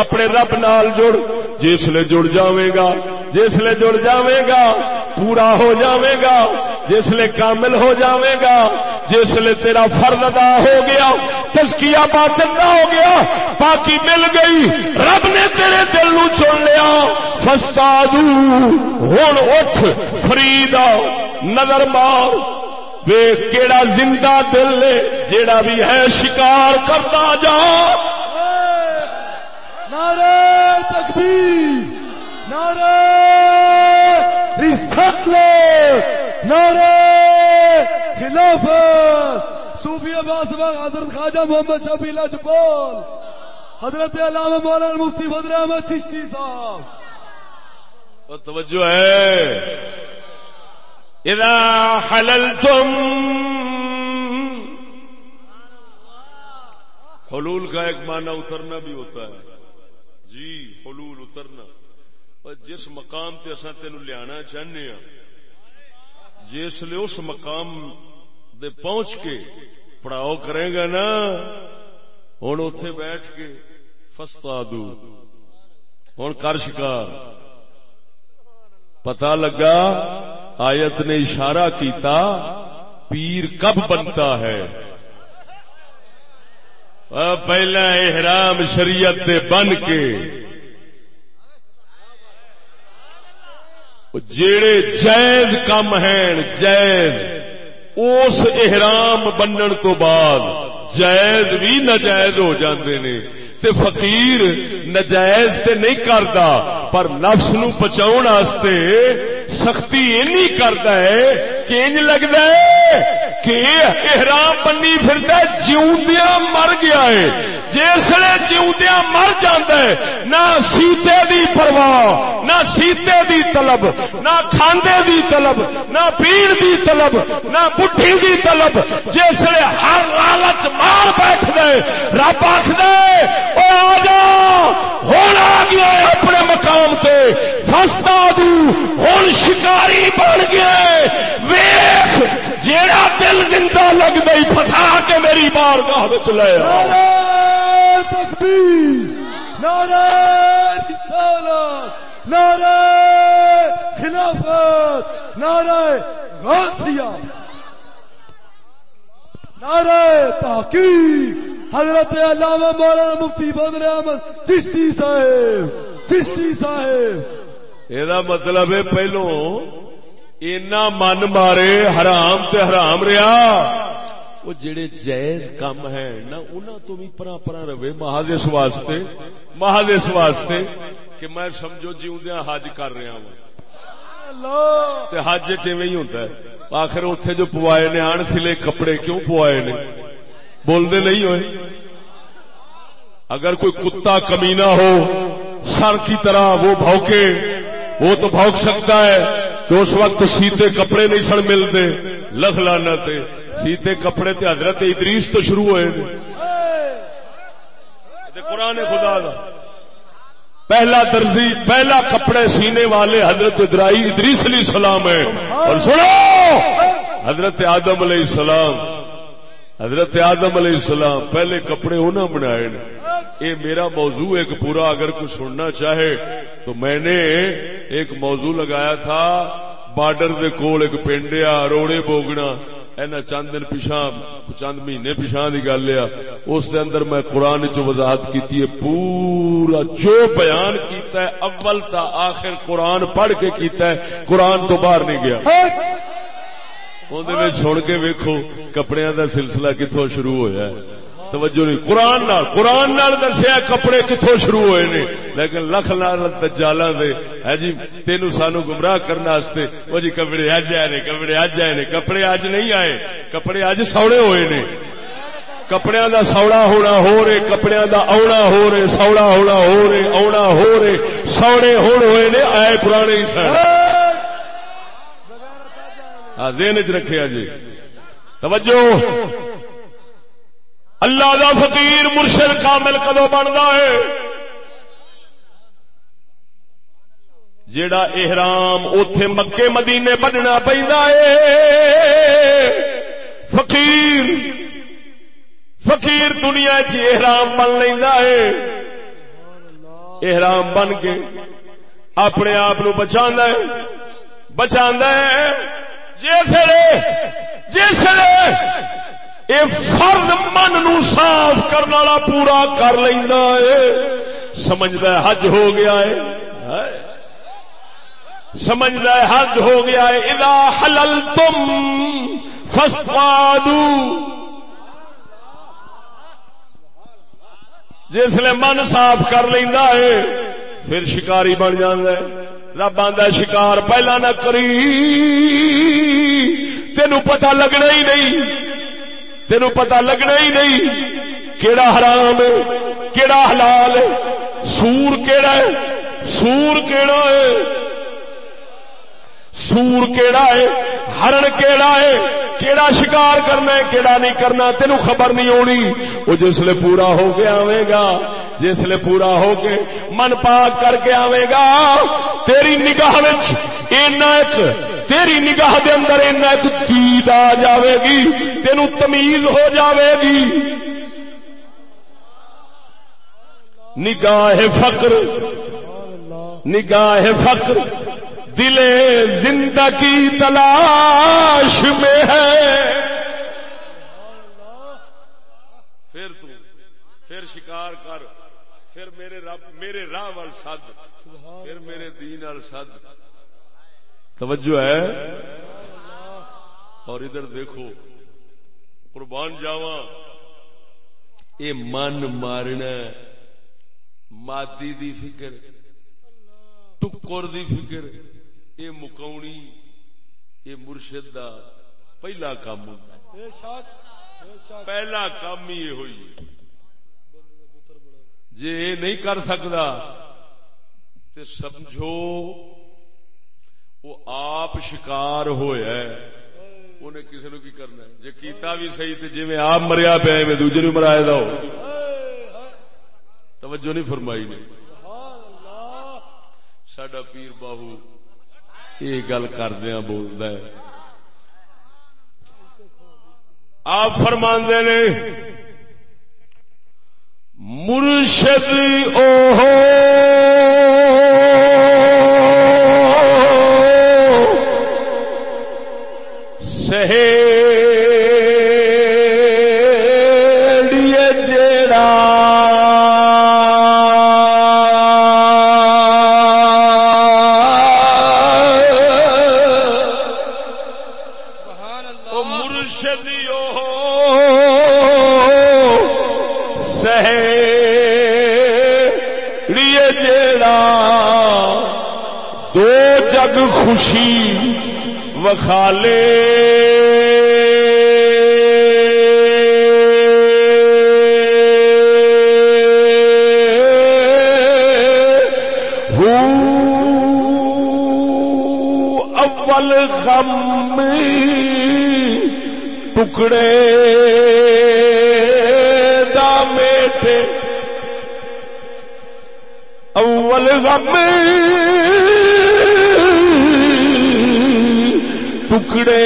اپنے رب نال جڑ جسل جڑ جاوے گا جسل جڑ جاوے گا، پورا ہو جاوے گا جسل کامل ہو جاوے گا جسل تیرا فرد ادا ہو گیا تسکیا باطن ہو گیا باقی مل گئی، رب نے تیرے دل نو چن لیا فستا ہوں اٹھ فریدا نظر مار وے کیڑا زندہ دل جیڑا بھی ہے شکار کرتا جا۔ نعرہ تکبیر نعرہ رسالت نعرہ خلافت۔ صوفی عباس باغ حضرت خواجہ محمد شفیع لاجپال حضرت علامہ مولانا مفتی بدر احمد چشتی صاحب۔ توجہ ہے۔ اذا حللتم حلول کا ایک معنی اترنا بھی ہوتا ہے۔ جی حلول اترنا۔ اور جس مقام تے اصا تین لیا چاہنے ہاں جس لیے اس مقام دے پہنچ کے پڑھاؤ کرے گا نا ہوں اتے بیٹھ کے فستا دو ہوں کر شکار۔ پتا لگا آیت نے اشارہ کیتا، پیر کب بنتا ہے؟ پہلا احرام شریعت دے بن کے۔ جیڑے جائز کم ہیں، جائز۔ اس احرام بنن تو بعد جائز بھی نجائز ہو جاندے نے۔ تے فقیر نجائز تے نہیں کردا، پر نفس نو بچاؤ واسطے سختی اینی کردا ہے کہ انج لگدا ہے کہ احرام بنی پھردا جیوندیاں مر گیا ہے۔ جسے جیوندیاں مر جاندا نہ سیتے دی پرواہ، نہ سیتے دی طلب، نہ کھاندے دی طلب، نہ پیر دی طلب، نہ بڈھی دی طلب جسے ہر لالچ مار بیٹھ دے رب آخ دے او آ جا ہوں آ گیا اپنے مقام تے، فستا دوں ہوں شکاری بن گئے ویخ جیڑا دل زندہ لگ گئی فسا کے میری بار گاہ لے تکبیر، نعرہ رسالت، نعرہ خلافت، نعرہ غوثیہ نعرہ تحقیق، حضرت علامہ مولانا مفتی بدر احمد چشتی صاحب چشتی صاحب۔ یہ مطلب ہے پہلو اینا من مارے حرام تے حرام رہا وہ جڑے جائز کم ہیں نا انہاں تو بھی پرا پرا رہے۔ محض اس واسطے، محض اس واسطے کہ میں سمجھو جیوندیاں حج کر رہا ہوں۔ تے حج چویں ہی ہوتا ہے؟ آخر اتنے جو پوائے نے آن سلے کپڑے کیوں پوائے نے؟ بولنے نہیں ہوئے۔ اگر کوئی کتا کمینا ہو، سر کی طرح وہ بھوکے وہ تو بھوک سکتا ہے۔ کہ اس وقت سیتے کپڑے نہیں سن ملتے، لکھ لانا تے سیتے کپڑے تے حضرت ادریس تو شروع ہوئے قرآن خدا دا۔ پہلا درزی، پہلا کپڑے سینے والے حضرت ادرائی ادریس علیہ السلام ہے اور سنو، حضرت آدم علیہ السلام۔ حضرت آدم علیہ السلام پہلے کپڑے انہوں بنائے یہ میرا موضوع ایک پورا اگر کوئی سننا چاہے تو میں نے ایک موضوع لگایا تھا۔ بارڈر دے کول ایک پنڈیا روڑے بوگنا۔ اینا چند دن پیشاں، چند مہینے پیشاں دی گل لیا اس دے اندر میں قرآن چ وضاحت کیتی ہے، پورا جو بیان کیتا ہے، اول تا آخر قرآن پڑھ کے کیتا ہے۔ قرآن تو باہر نہیں گیا۔ اندر سن کے ویکو کپڑے دا سلسلہ کتوں شروع ہویا ہے۔ توجہ نہیں، قرآن نال قرآن نال دسیا کپڑے کتوں شروع ہوئے نے۔ لیکن لکھ لال دجالاں دے۔ ہے جی تینو سانو گمراہ کرنے واسطے وہ جی کپڑے اج آئے نے، کپڑے اج آئے نے۔ کپڑے اج نہیں آئے، کپڑے اج سوڑے ہوئے نے۔ کپڑے دا سوڑا ہونا ہو رہے کپڑے دا اونا ہو رہے، سوڑا ہونا ہو رہے اونا ہو رہے، سوڑے ہون ہوئے نے۔ آئے پرانے ہی سن ہاں ذہن چ رکھے جی توجہ۔ اللہ دا فقیر مرشد کامل کدو بنتا ہے؟ جیڑا احرام اتے مکے مدینے بننا پہنا ہے۔ فقیر فقیر دنیا چ احرام بن لینا ہے۔ احرام بن کے اپنے آپ بچا بچا جسے فرد من نو صاف کرنے والا پورا کر لینا ہے سمجھتا ہے حج ہو گیا ہے سمجھتا ہے حج ہو گیا ہے ادا حلل تم فسوادو جسے من صاف کر لینا ہے پھر شکاری بن جانا ہے رب آدھا شکار پہلا نہ کری۔ تینو پتا لگنا ہی نہیں۔ تینو پتا لگنا ہی نہیں کیڑا حرام ہے، کیڑا حلال ہے۔ سور کیڑا ہے، سور کیڑا ہے۔ سور کیڑا ہے، ہرن کیڑا ہے۔ کیڑا شکار کرنا ہے، کیڑا نہیں کرنا تینو خبر نہیں ہونی۔ وہ جسل پورا ہو کے آوے گا جسل پورا ہو کے من پاک کر کے آوے گا، تیری نگاہ ایک، تیری نگاہ دے اندر ایک دید آ جاوے گی تینو تمیز ہو جاوے گی۔ نگاہ فقر نگاہ فقر۔ دل زندگی تلاش میں ہے۔ پھر تو، پھر شکار کر، پھر میرے رب، میرے راہ وال سد، پھر میرے دین وال سد۔ توجہ ہے؟ اور ادھر دیکھو، قربان جاوا یہ من مارنا، مادی دی فکر، ٹکر دی فکر۔ یہ مکونی یہ مرشد دا پہلا کام ہوتا پہلا کام ہی یہ ہوئی جی یہ نہیں کر سکتا تو سمجھو وہ آپ شکار ہوا انہیں کسی نو کی کرنا جی کیتا بھی صحیح تے جی میں آپ مریا پیا میں دوجے نو مرایا دا توجہ نہیں فرمائی نے۔ سڈا پیر باہو یہ گل کردیا بولد آپ فرماندے نے مرشد او سہے وخالے اول غم ٹکڑے ٹکڑے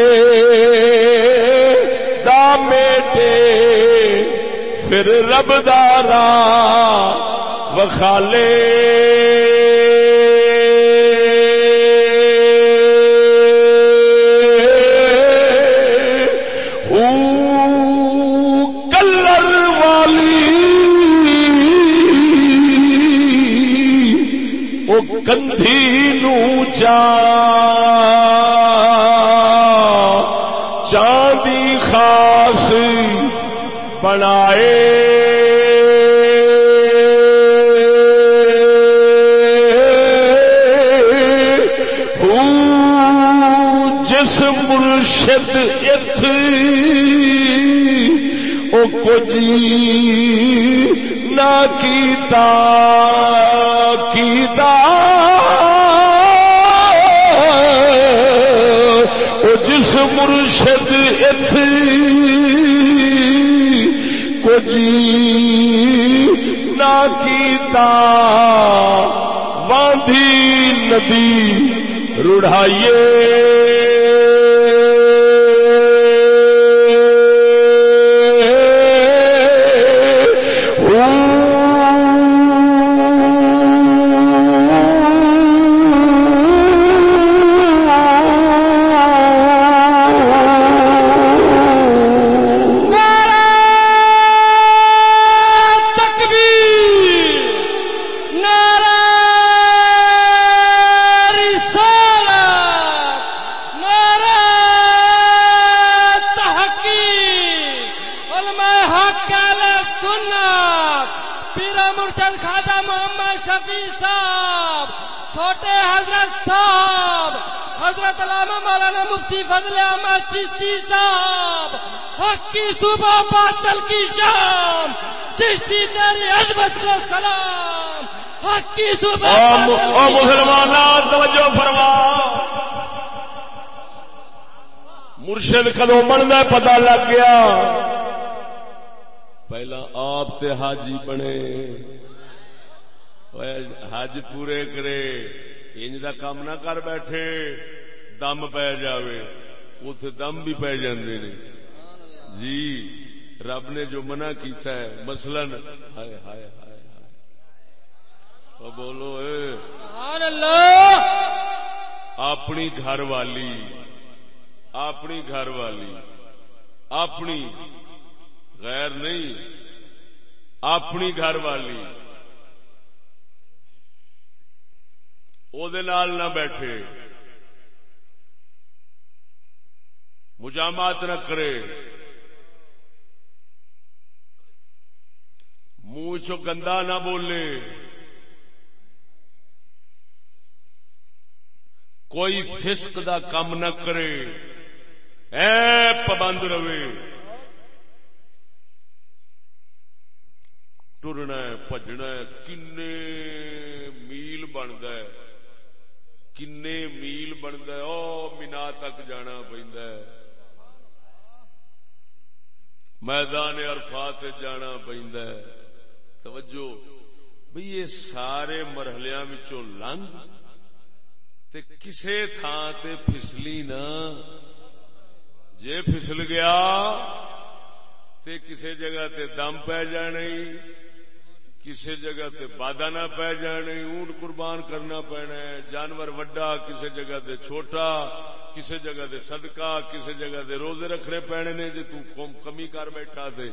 دا میٹے پھر رب دارا وخالے کلر والی وہ کندھی نو چا خاص بنائے۔ جس مرشد ات او کجی نہ کیتا کیتا۔ او جس مرشد ات جی نہ کیتا باندھی ندی رڑھائیے صاحب حق کی صبح باطل کی شام چشتی تیری عظمت کو سلام حق کی صبح کی شام۔ مسلمان توجہ فرما۔ مرشد کدو بننا پتا لگ گیا۔ پہلا آپ تے حاجی بنے۔ حج پورے کرے۔ انج دا کام نہ کر بیٹھے دم پی جاوے۔ اتے دم بھی پی جاندے نے۔ جی رب نے جو منع کیتا ہے مثلا ہائے ہائے ہائے ہائے۔ بولو اے۔ سبحان اللہ! اپنی گھر والی اپنی گھر والی اپنی غیر نہیں اپنی گھر والی۔ او دے نال نہ بیٹھے۔ مجامات نہ کرے۔ منہ چو گندا نہ بولے۔ کوئی فسق دا کم نہ کرے۔ اے پابند رہے۔ ٹرنا ہے، پجنا ہے، کنے میل بنتا ہے۔ کنے میل بنتا ہے۔ او مینا تک جانا پہنتا ہے۔ میدان عرفات جانا پہنتا ہے۔ توجہ۔ بھئی یہ سارے مرحلیاں وچوں لنگ تے کسے تھان تے پھسلی نہ۔ جے پھسل گیا تے کسے جگہ تے دم پہ جانے، کسے جگہ تے بادہ نہ پہ جانے، اونٹ قربان کرنا پینا ہے، جانور وڈا، کسے جگہ تے چھوٹا۔ کسے جگہ تے صدقہ، کسے جگہ تے روزے رکھنے پینے نے، جے تو قوم کمی کر بیٹھا تے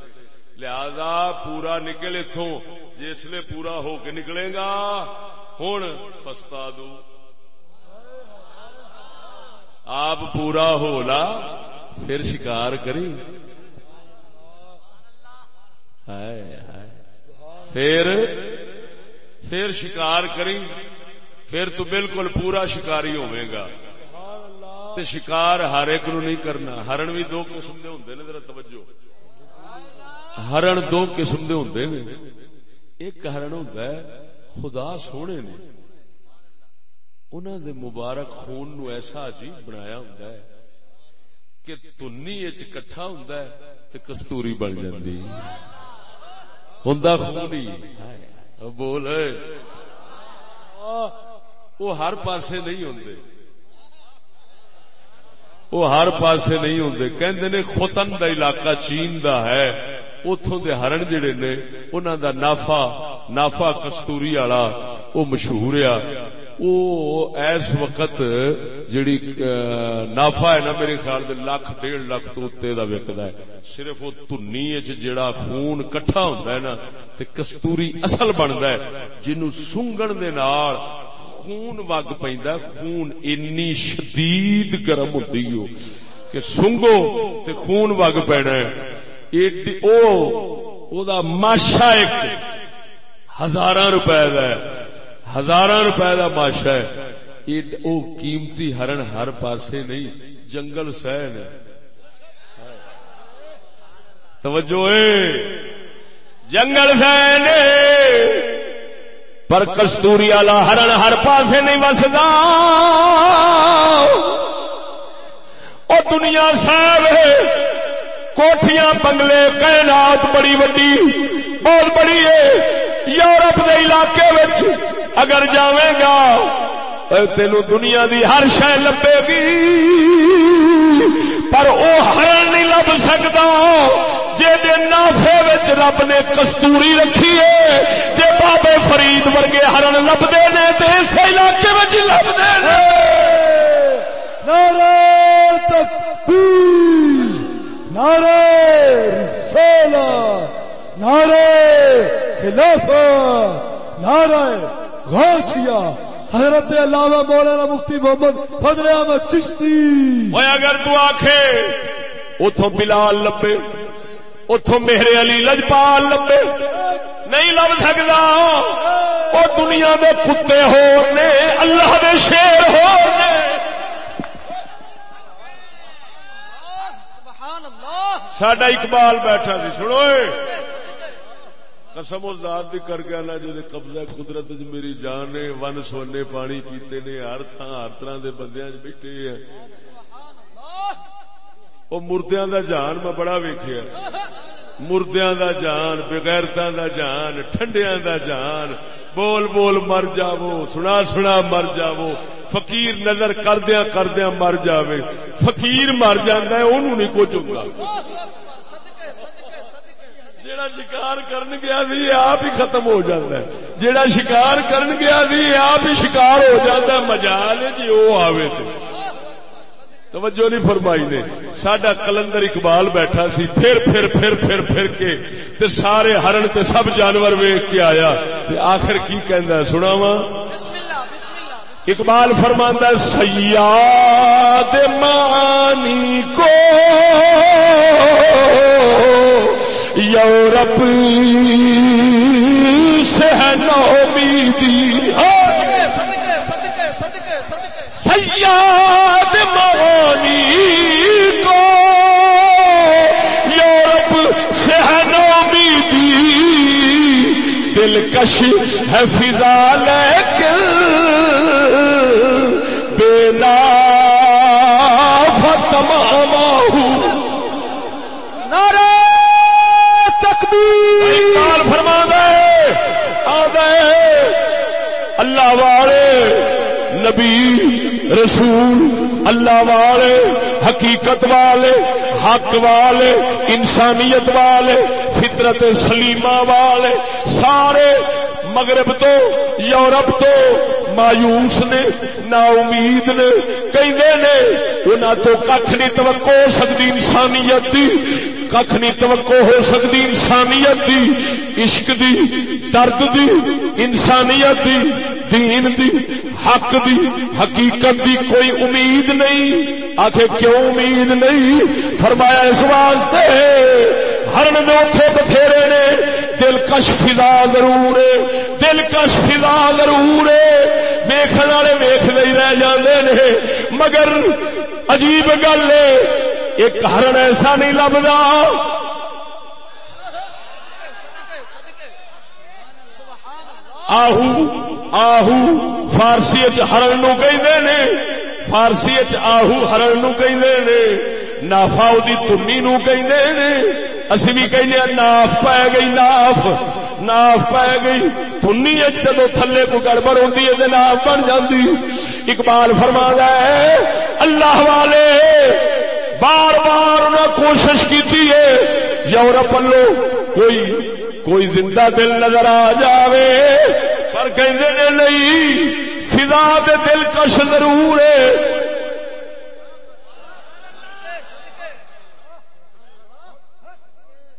لہذا پورا نکل اتوں جس لیے پورا ہو کے نکلے گا ہوں فستا دو آپ پورا ہولا، پھر شکار کری ہائے ہائے۔ پھر پھر شکار کری پھر تو بالکل پورا شکاری ہوئے گا۔ تے شکار ہر ایک نو نہیں کرنا۔ ہرن بھی دو قسم دے ہوندے نے ذرا توجہ۔ ہرن دو قسم دے ہوندے نے۔ ایک ہرن ہوندا ہے خدا سونے نے۔ انہوں دے مبارک خون نو ایسا عجیب بنایا ہوندا ہے کہ تنی اچ کٹھا ہوندا ہے تے کستوری بن جاندی۔ ہوندا خون ہی۔ ہائے، بول اے وہ ہر پاسے نہیں ہوندے۔ وہ ہر پاسے نہیں ہوں کہندے نے خوتن دا علاقہ چین دا ہے۔ اتوں دے ہرن جڑے نے انہوں دا نافا نافا کستوری والا، وہ مشہور آ اس وقت جڑی نافا ہے نا میرے خیال دے، لاکھ، ڈیڑھ لاکھ تو اتنے دا وکدا ہے۔ صرف وہ تنی جڑا خون کٹھا ہوندا ہے نا، تے کستوری اصل بندا ہے جنوں سنگن دے نال خون وگ پیندا خون انی شدید گرم ہوندی ہو کہ سنگو تے خون وگ پینا ہے۔ او دا ماشا ایک ہزار روپے دا ہے۔ ہزار روپے دا ماشا ہے۔ او قیمتی ہرن ہر پاسے نہیں، جنگل سہ نے توجہ جنگل سہ نے پر کستوری والا ہرن ہر پاسے نہیں وسدا او دنیا صاحب کوٹیاں بنگلے، کائنات بڑی وڈی، بہت بڑی ہے۔ یورپ کے علاقے وچ اگر جاویں گا تینو دنیا دی ہر شہ لبے گی۔ پر او ہرن نہیں لب سکتا جے نافے وچ رب نے کستوری رکھی ہے جے بابے فرید ورگے ہرن لبدے نے تے اس علاقے وچ لبدے نے۔ نعرہ تکبیر رسالہ خلافت غوثیہ حضرت علامہ مولانا مفتی محمد فضل احمد چشتی۔ اگر تو آکھے اتھوں بلال لبے۔ اتھوں میرے علی لجپال لبے نہیں لب سکتا وہ دنیا دے کتے ہو نے اللہ دے شیر ہو نے سڈا اقبال بیٹھا سی سنو قسم و ذات دی کر گیا نا جی قبضہ قدرت میری جان نے ون سونے پانی پیتے نے ہر تھان ہر طرح دے بندیاں بیٹھے ہیں وہ مردیاں دا جان میں بڑا ویکھیا۔ مردیاں دا جان، بغیرتاں دا جان، ٹھنڈیاں دا جان۔ بول بول مر جاو سنا سنا مر جاو فقیر نظر کردیا کردیا مر جاوے۔ فقیر مر جانا ہے انہوں نہیں کچھ ہوگا جیڑا شکار کرن گیا بھی آپ ہی ختم ہو جاتا ہے۔ جیڑا شکار کرن گیا بھی آپ ہی شکار ہو جاتا ہے۔ مجال جی وہ آوے تے۔ توجہ نہیں فرمائی نے۔ سڈا کلندر اقبال بیٹھا سی پھر پھر پھر پھر پھر کے تے سارے ہرن تے سب جانور ویک کے آیا۔ تے آخر کی کہندا ہے؟ سناواں۔ اقبال فرماندہ سیاد مانی کو یورپ سے ہے نومیدی سیاد مانی کو۔ یورپ سے ہے نومیدی دلکش ہے فضا لیکن تمام نعرہ تکبیر۔ فرما دے آ گئے اللہ والے نبی رسول، اللہ والے، حقیقت والے، حق والے، انسانیت والے، فطرت سلیمہ والے، سارے مغرب تو، یورپ تو مایوس نے نا امید نے، کہندے نے، انہاں تو ککھ نہیں توقع ہو سکتی انسانیت دی، ککھ نہیں توقع ہو سکتی انسانیت دی، عشق دی، درد دی، انسانیت دی دین دی، حق دی، حقیقت دی کوئی امید نہیں۔ آخر کیوں امید نہیں؟ فرمایا اس واسطے ہرن دے اوتھے بتھیرے نے دلکش فضا ضرور ہے دلکش فضا ضرور ہے۔ ویکھن والے ویخ نہیں رہ جاندے نے، مگر عجیب گل ہے، ایک ہرن ایسا نہیں لبدا آہو آہو فارسی ہرن نو کہندے نے، فارسی آہو ہرن نو کہندے نے نافا دی تنی نو کہندے نے۔ اسی بھی کہنے ناف پی گئی، ناف ناف پی گئی۔ تھنی جدو تھلے کو گڑبڑ ہوتی ہے ناف بن جاتی اقبال فرما ہے، اللہ والے، بار بار انہیں کوشش کی یورپ لو کوئی کوئی زندہ دل نظر آ جاوے۔ پر کہ نہیں، فضا دے دل کش ضرور ہے۔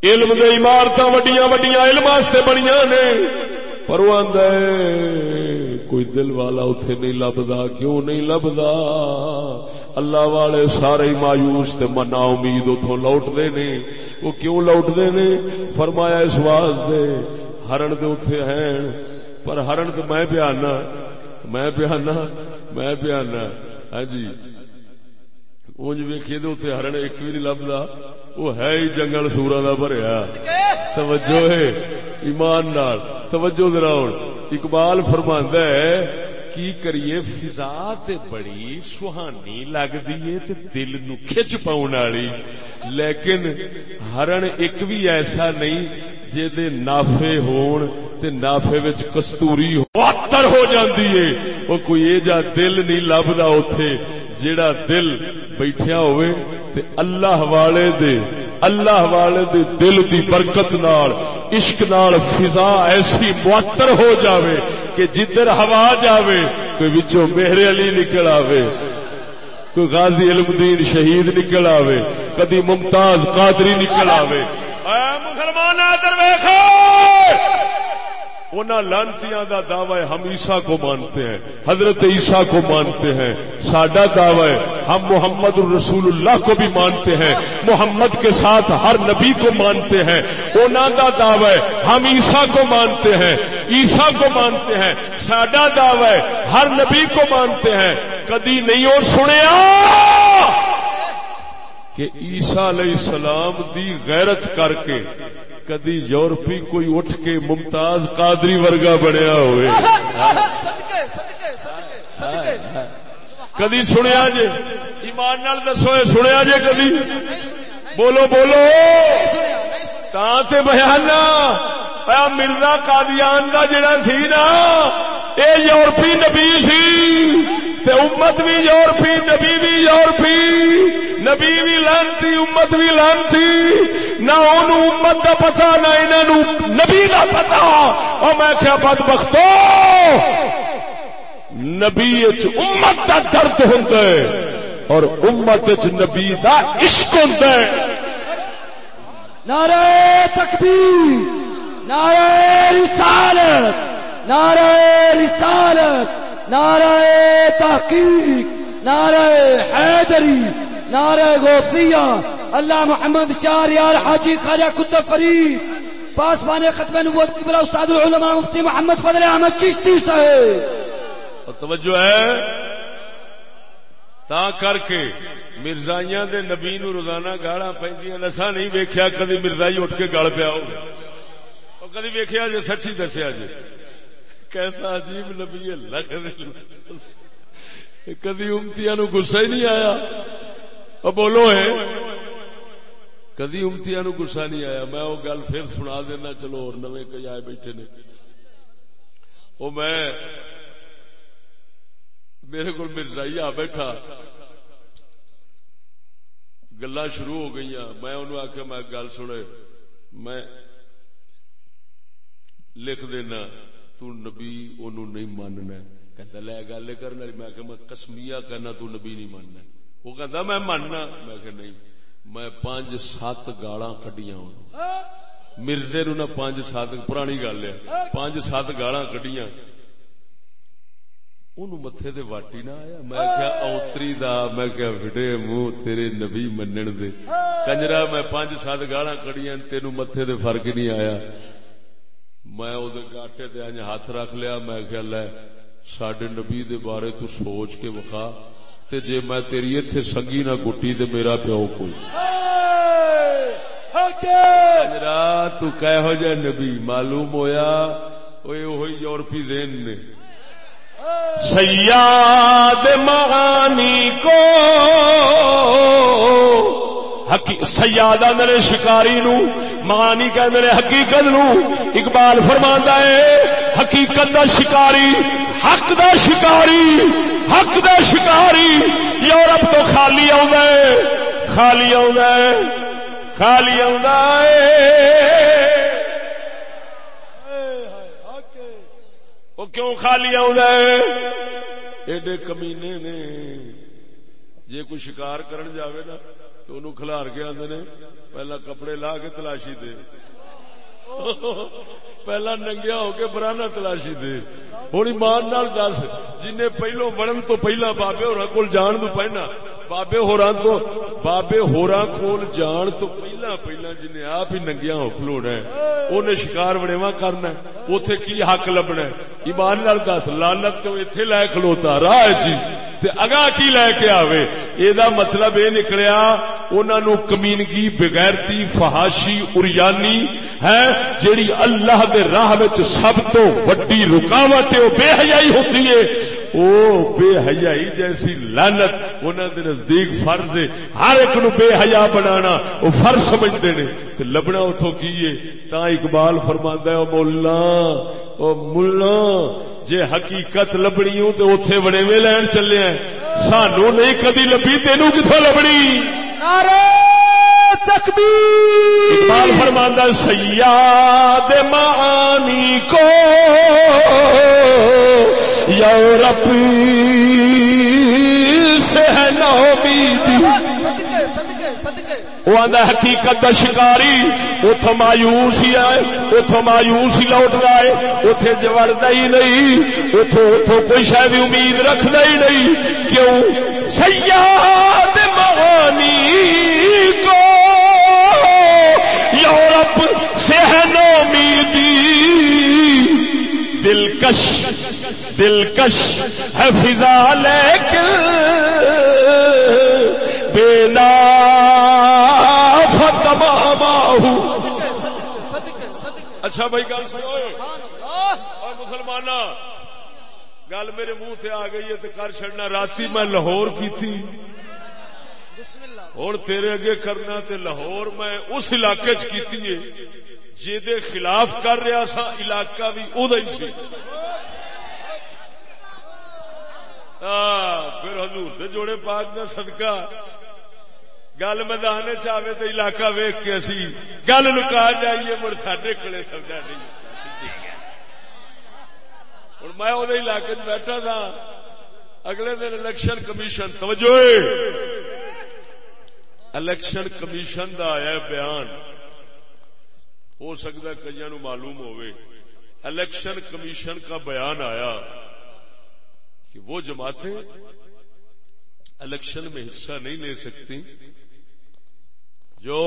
علم دے عمارت وڈیاں وڈیاں علم واسطے بنیا نے، پر وہ آندا کوئی دل والا اتے نہیں لبدا، کیوں نہیں لبدا؟ اللہ والے سارے مایوس تے منا امید اتوں لوٹتے نے۔ وہ کیوں لوٹتے نے؟ فرمایا اس واسطے، ہرن دے اتے ہیں۔ پر ہرن تو میں پیانا میں پیانا میں پیانا ہاں جی اونج ویکھیے دے اتنے ہرن ایک بھی نہیں لبدا وہ ہے ہی جنگل سورا کا بھریا توجہ ہے ایمان نال توجہ دراؤ اقبال فرماندا ہے کی کریے، فضا تے بڑی سہانی لگدی ہے تے دل نو کھچ پاؤن والی۔ لیکن ہرن ایک بھی ایسا نہیں جے دے نافے ہون تے نافے وچ کستوری ہوتر ہو جاندی ہے۔ او کوئی اے جا دل نہیں لبدا اوتھے جیڑا دل بیٹھیا ہوئے تے اللہ والے دے اللہ والے دے دل دی برکت نال، عشق نال فضا ایسی معطر ہو جاوے۔ کہ جدھر ہوا جاوے، کوئی وچوں مہر علی نکل آوے، کوئی غازی علم دین شہید نکل آوے، کدی ممتاز قادری نکل آوے۔ اے مسلمان آدر ویکھو! لانتیاں دا دعوی ہم عیسیٰ کو مانتے ہیں، حضرت عیسیٰ کو مانتے ہیں۔ ساڈا دعوی ہم محمد الرسول اللہ کو بھی مانتے ہیں۔ محمد کے ساتھ ہر نبی کو مانتے ہیں۔ دا دعوی ہم عیسیٰ کو مانتے ہیں۔ عیسیٰ کو مانتے ہیں۔ ساڈا دعوی ہر نبی کو مانتے ہیں۔ کدی نہیں اور سنیا؟ کہ عیسیٰ علیہ السلام دی غیرت کر کے کدی یورپی کوئی اٹھ کے ممتاز قادری ورگا بنیا ہوئے؟ کدی سنیا جے؟ ایمان نال دسو سنیا جے کدی؟ بولو بولو! تے بیانا مرزا قادیان دا جڑا سی نا، اے یورپی نبی سی۔ تے امت بھی یورپی نبی بھی یورپی نبی بھی لانتی، امت بھی لانتی۔ نہ امت کا پتا نہ انہوں نبی کا پتا اور میں کیا بد بختو۔ نبی امت کا درد ہوتا ہے اور امت نبی کا عشق ہوتا ہے۔ نعرہ تکبیر، نعرہ رسالت نعرہ رسالت۔ نعرہ تحقیق، نعرہ حیدری، نعرہ غوثیہ، اللہ محمد چار یار حاجی خواجہ کتب فرید پاس بانے ختم نبوت کی بلا استاد العلماء مفتی محمد فضل احمد چشتی صاحب۔ توجہ ہے؟ تا کر کے مرزائیاں دے نبی نو روزانہ گاڑا پیندیاں نسا نہیں ویکھیا کدی مرزائی اٹھ کے گل پیا ہو۔ کدی ویکھیا جے سچی دسیا جے۔ کیسا عجیب نبی لگ کدی امتیاں نو غصہ ہی نہیں آیا؟ بولو ہے۔ کدی امتیا نو گسا نہیں آیا؟ میں وہ گل پھر سنا دینا، چلو اور نویں کئی آئے بیٹھے نے۔ وہ میں، میرے کو مرزائی آ بیٹھا۔ گلا شروع ہو گئی میں انہوں آخیا میں گل سنے میں لکھ دینا۔ تو نبی انہوں نہیں ماننا کہتا لے گل کرنا میں کہ میں کسمیا کرنا تو نبی نہیں ماننا وہ کہتا، میں مننا میں کہ نہیں، میں پانچ سات گالا کڈیاں ہوں۔ مرزے نو نہ پانچ سات، پرانی گل ہے۔ پانچ سات گالا کڈیاں۔ متے دے واٹی نہ آیا۔ میں کیا اوتری دا، میں کیا وڈے منہ تیرے نبی منن دے۔ کنجرا، میں پانچ سات گالا کڑیاں تینو متے دے فرق نہیں آیا۔ میں او دے گاٹے تے انج ہاتھ رکھ لیا۔ میں کیا لے ساڈے نبی دے بارے تو سوچ کے وکھا۔ تے جے میں تیری اتنے سنگی نہ گٹی تے میرا پیو کوئی۔ تو کہو جا نبی معلوم ہویا وہی یورپی زین نے۔ سیاد مغانی کو سیاد میرے شکاری نو، مغانی کہ میرے حقیقت نو۔ اقبال فرماندا ہے، حقیقت دا شکاری، حق دا شکاری، حق دا شکاری۔ یورپ تو خالی آ خالی آ خالی آ وہ کیوں خالی آ ایڈے کمینے نے۔ جے کوئی شکار کرن جاوے نا تو انہوں کھلار کے آدھے نے پہلا کپڑے لا کے تلاشی دے۔ پہلا ننگیا ہو کے برانا تلاشی دے۔ ہوں ایمان نال دس جن پہلو بڑن تو پہلا بابے ہورا کول جان تو پہنا۔ بابے ہورا تو، بابے ہورا کول جان تو پہلا پہلا جن آپ ہی ننگیا ہو کھلونا ہے۔ انہیں شکار بڑےوا کرنا ہے۔ اتے کی حق لبنا ہے؟ ایمان نال دس لانت تو اتنے لے کھلوتا، راہ چیز جی۔ اگا کی لے کے آوے؟ یہ مطلب یہ نکلیا انہوں کمینگی بغیرتی فہاشی اریانی ہے، جیڑی اللہ دے راہ سب تو وڈی رکاوٹ ہے وہ بے حیائی ہوتی ہے او بے حیائی جیسی لانت انہوں دے نزدیک فرض ہے ہر ایک نو بے حیا بنانا وہ فرض سمجھتے نے۔ تے لبنا اتو کیے تا اقبال فرماندا ہے، او مولا او ملا جے حقیقت لبنی ہوں تے اوتھے بڑے وے لین چلے ہیں۔ سانو نہیں کدی لبی تینو کتھوں لبنی نعرہ تکبیر۔ اقبال فرماندا سیاد معانی کو یورپ سے ہے نومیدی وہ آدھا حقیقت کا شکاری اتو مایوس ہی آئے اتو مایوس ہی لوٹ رہا ہے اتے جڑتا ہی نہیں اتو اتو کوئی شاید امید رکھنا ہی نہیں، کیوں؟ سیاد مہانی کو یورپ سے ہے نومیدی دلکش دلکش ہے فضا لیکن بینا اچھا بھائی گل سنو۔ اور مسلمان گل میرے منہ سے آ گئی ہے تو کر چڑنا راتی میں لاہور کی تھی ہوں تیرے اگے کرنا تے لاہور میں اس علاقے چ کی جی خلاف کر رہا سا علاقہ بھی ادا ہی سی۔ پھر حضور دے جوڑے پاک دا صدقہ۔ گل میدان چاہے تو علاقہ ویخ کے اسی گل لکا جائیے، مڑ ساڈے کلے سمجھا نہیں ہوں میں وہ علاقے چ بیٹھا تھا اگلے دن الیکشن کمیشن، توجہ! الیکشن کمیشن دا آیا بیان۔ ہو سکتا کئی نو معلوم ہوئے الیکشن کمیشن کا بیان آیا کہ وہ جماعتیں الیکشن میں حصہ نہیں لے سکتی جو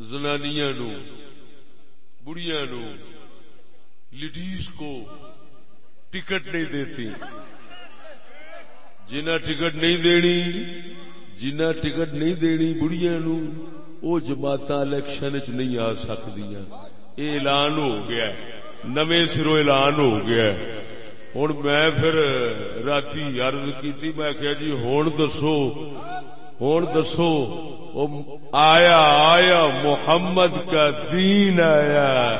زنانیاں نو بڑھیا نو، لیڈیز کو ٹکٹ نہیں دیتی۔ جنہ ٹکٹ نہیں دینی، جنہ ٹکٹ نہیں دینی بڑھیا نو، وہ جماعت الیکشن چ نہیں آ سکتی یہ اعلان ہو گیا نویں سرو اعلان ہو گیا ہوں میں پھر رات ارد کی میں کیا جی ہوں دسو ہوں دسو آیا آیا، محمد کا دین آیا۔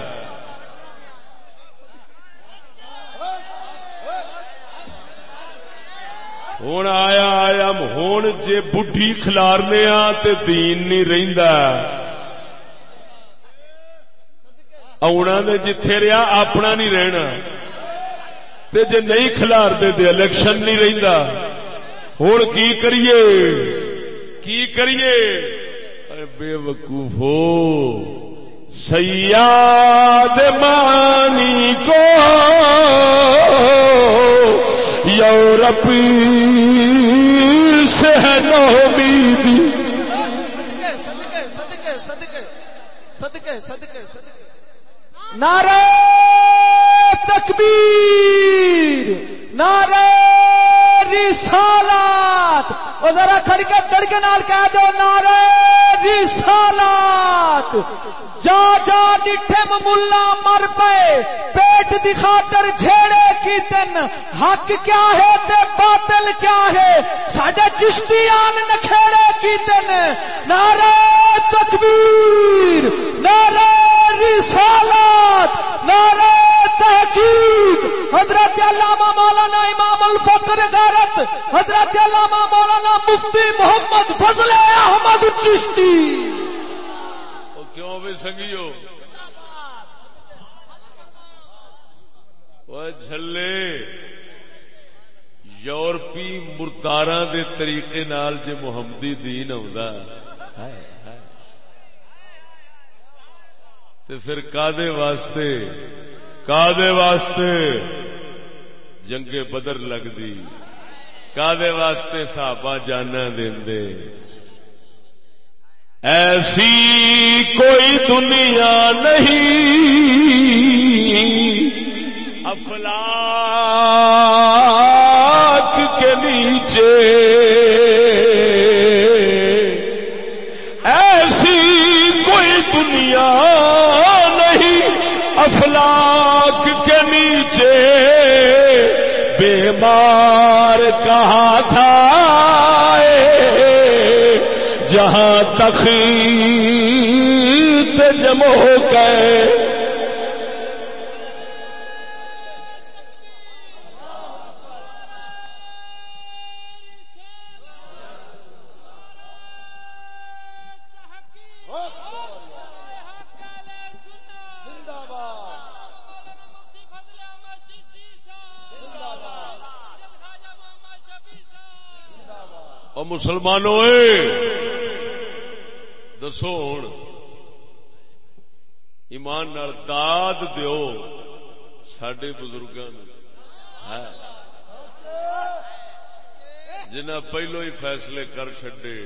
ہوں آیا آیا ہوں جے بڈھی کلارنے تے دین نہیں رہندا۔ آنا جتھے رہا اپنا نہیں رہنا۔ تے جے نہیں کھلار دے دے الیکشن نہیں رہندا۔ ہوں کی کریے؟ کی کریے؟ بے وقوف ہو۔ سیاد مانی کو یورپ سے ہے نومیدی نعرہ تکبیر نعرہ جی رسالات اور ذرا کھڑ کے تڑکے نال کہہ دو، نعرہ جی رسالات جا جا ڈٹھے ملا مر پے پیٹ دی خاطر جھیڑے کی تن، حق کیا ہے تے باطل کیا ہے؟ ساڈے چشتیان نکھیڑے کی تن۔ نعرہ تکبیر، نعرہ جی رسالات نعرہ تحقیق حضرت علامہ مولانا امام الفقر حضرت علامہ مولانا مفتی محمد فضل احمد چشتی۔ وہ کیوں بھی سنگیو؟ وہ جھلے۔ یورپی مرداراں دے طریقے نال جے محمدی دین آوندا۔ تے پھر کادے واسطے کادے واسطے جنگ بدر لگدی کادے واسطے صحابہ جانا دے ایسی کوئی دنیا نہیں۔ افلاک کے نیچے۔ ایسی کوئی دنیا نہیں۔ افلاک بار کہا تھا جہاں تخیت جم ہو گئے مسلمانوں دسو ہوں ایمان نال داد دیو سڈے بزرگ ہاں۔ جنہ پہلو ہی فیصلے کر چڈے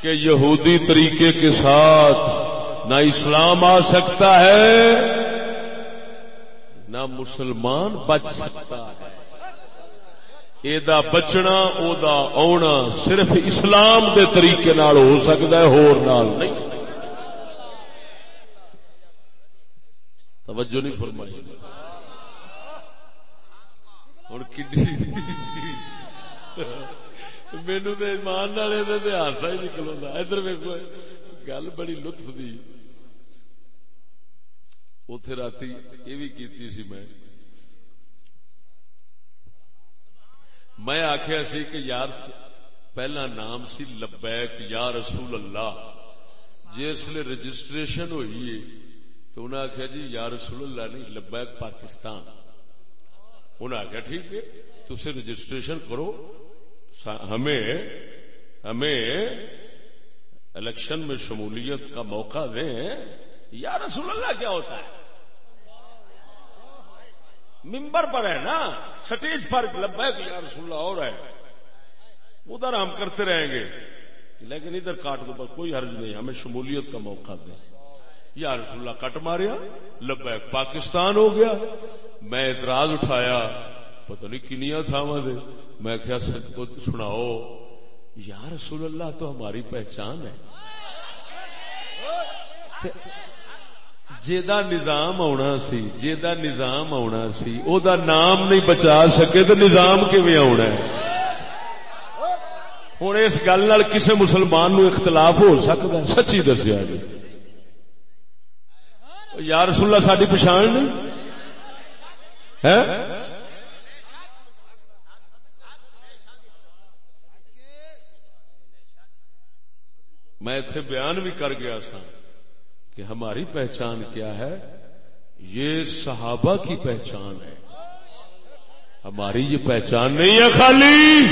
کہ یہودی طریقے کے ساتھ نہ اسلام آ سکتا ہے، نہ مسلمان بچ سکتا ہے۔ ایدا بچنا او دا آنا صرف اسلام دے طریقے نال ہو سکتا ہے، ہور نال نہیں۔ توجہ نہیں فرمائی۔ ہوں مینو تو ایمان ہاسا ہی نکلو ادھر ویکو گل بڑی لطف دی۔ اتے رات یہ بھی کیتی سی میں۔ میں آخیا سی کہ یار پہلا نام سی لبیک یا رسول اللہ۔ جی جس رجسٹریشن ہوئی ہے تو انہیں آخیا جی یا رسول اللہ نہیں، لبیک پاکستان۔ انہیں آخیا ٹھیک ہے تھی رجسٹریشن کرو۔ ہمیں ہمیں الیکشن میں شمولیت کا موقع دیں۔ یا رسول اللہ کیا ہوتا ہے؟ ممبر پر ہے نا، سٹیج پر لبیک یا رسول اللہ اور ہے۔ ادھر ہم کرتے رہیں گے۔ لیکن ادھر کاٹ دو پر کوئی حرج نہیں، ہمیں شمولیت کا موقع دیں۔ یا رسول اللہ کٹ ماریا، لبیک پاکستان ہو گیا۔ میں اعتراض اٹھایا، پتہ نہیں کنیا تھا دے۔ میں کیا سچ کو سناؤ، یا رسول اللہ تو ہماری پہچان ہے۔ جیدا نظام آنا سی، جیدا نظام آنا سی او دا نام نہیں بچا سکے تو نظام کیویں آنا ہے؟ ہوں اس گل کسی مسلمان نو اختلاف ہو سکتا ہے؟ سچی دسیا جی۔ یا رسول اللہ ساری پچھان نہیں؟ ہے؟ میں اتنے بیان بھی کر گیا سا کہ ہماری پہچان کیا ہے؟ یہ صحابہ کی پہچان ہے۔ ہماری یہ پہچان نہیں ہے خالی۔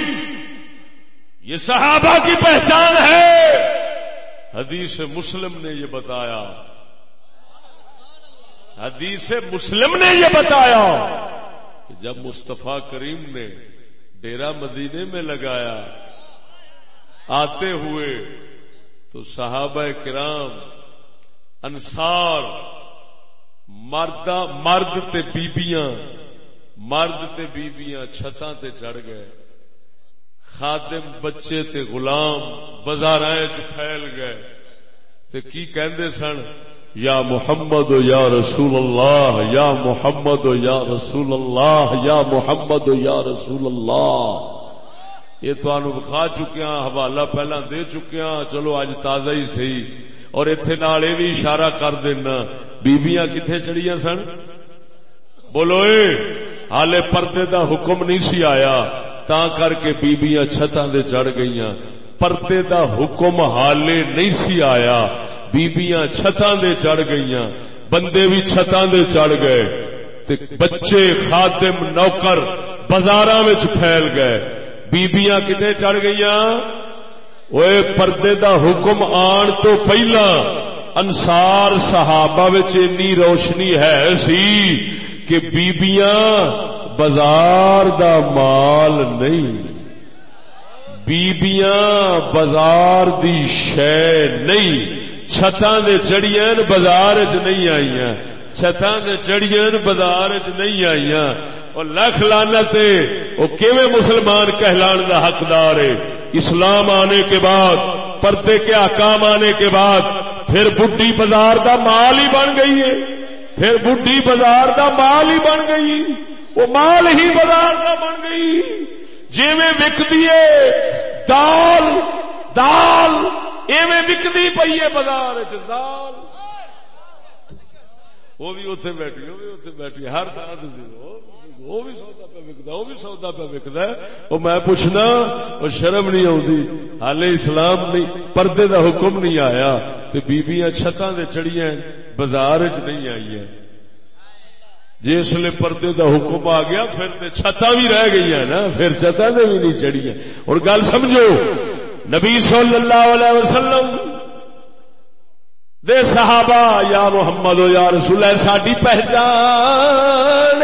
یہ صحابہ کی پہچان ہے۔ حدیث مسلم نے یہ بتایا۔ حدیث مسلم نے یہ بتایا کہ جب مصطفیٰ کریم نے ڈیرا مدینے میں لگایا، آتے ہوئے تو صحابہ کرام انسار مرد مرد تے بیبیاں، مرد تے بیبیاں چھتاں تے چڑھ گئے۔ خادم بچے تے غلام بازار پھیل گئے۔ تے کی کہندے سن؟ یا محمد یا رسول اللہ، یا محمد یا رسول اللہ، یا محمد یا رسول اللہ۔ یہ تو بخا چکیا حوالہ پہلا دے چکیا چلو اج تازہ ہی صحیح۔ اور اتنے نال بھی اشارہ کر دینا بیبیاں کتنے چڑیا سن؟ بولو اے، حالے پردے دا حکم نہیں سی آیا، تا کر کے بیبیاں چھتاں دے چڑھ گئیاں۔ پردے دا حکم حالے نہیں سی آیا بیبیاں چھتاں دے چڑھ گئیاں۔ بندے بھی چھتاں دے چڑھ گئے۔ تے بچے خادم نوکر بازاراں وچ پھیل گئے۔ بیبیاں کتے چڑھ گئیاں؟ اوے پردے دا حکم آن تو پہلا انصار صحابہ وچ اتنی روشنی ہے سی کہ بیبیاں بازار دا مال نہیں بیبیاں بازار دی شے نہیں چھتاں دے چڑیاں بازار چ نہیں آئیاں چھتاں دے چڑیاں بازار چ نہیں آئیاں۔ اور لکھ لانت وہ کیویں مسلمان کہلان دا حقدار ہے؟ اسلام آنے کے بعد، پردے کے احکام آنے کے بعد، پھر بڈی بازار دا مال ہی بن گئی ہے۔ پھر بڈی بازار دا مال ہی بن گئی۔ وہ مال ہی بازار دا بن گئی۔ جی میں وک دیے دال دال ایویں وکتی پی ہے بازار چال وہ بھی اتنے بیٹھی، وہ بھی اتنے بیٹھی، ہر طرح وہ بھی سودا پہ وکد وہ بھی سودا پہ وکد وہ میں پوچھنا، وہ شرم نہیں آتی ہال اسلام نہیں، پردے دا حکم نہیں آیا۔ تو بیبیاں چھتاں دے چڑیاں بازار چ نہیں آئی ہیں۔ جس لیے پردے دا حکم آ گیا، پھر تے چھتا بھی رہ گئی ہے نا، پھر چھتا دے بھی نہیں چڑی ہیں اور گل سمجھو، نبی صلی اللہ علیہ وسلم صحابہ، یا محمد و یا رسول اللہ، ساڈی پہچان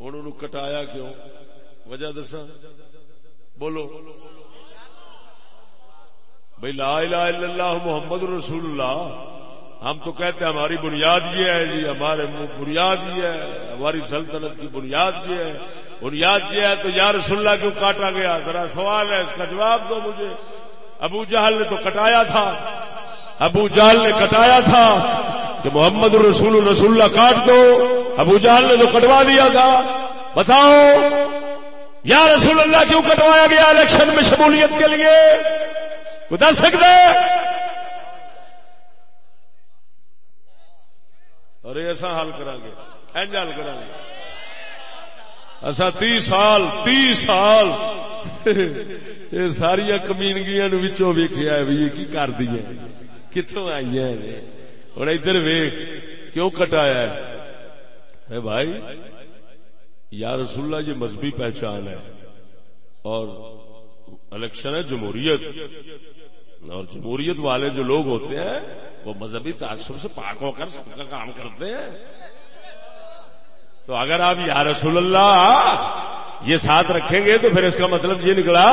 ہوں کٹایا کیوں؟ وجہ دسا بولو۔ بھائی لا الہ الا اللہ محمد رسول اللہ۔ ہم تو کہتے ہیں ہماری بنیاد یہ ہے جی ہمارے بنیاد یہ ہے، ہماری سلطنت کی بنیاد یہ ہے۔ بنیاد یہ ہے تو یا رسول اللہ کیوں کاٹا گیا؟ ذرا سوال ہے، اس کا جواب دو مجھے۔ ابو جہل نے تو کٹایا تھا۔ ابو جہل نے کٹایا تھا کہ محمد رسول رسول اللہ کاٹ دو۔ ابو جہل نے تو کٹوا دیا تھا۔ بتاؤ، یا رسول اللہ کیوں کٹوایا گیا الیکشن میں شمولیت کے لیے؟ بتا سکتا اور ایسا حل کریں گے اینج حل کریں گے۔ اصا تی سال تی سال۔ یہ ساری کمینگیاں نو ویکیا بھی کی کر دی کتوں آئی ہیں؟ اور ادھر ویخ کیوں کٹایا ہے؟ بھائی، یا رسول اللہ، یہ مذہبی پہچان ہے۔ اور الیکشن ہے جمہوریت۔ اور جمہوریت والے جو لوگ ہوتے ہیں، وہ مذہبی تعصب سے پاک ہو کر سب کا کام کرتے ہیں۔ تو اگر آپ یا رسول اللہ یہ ساتھ رکھیں گے تو پھر اس کا مطلب یہ نکلا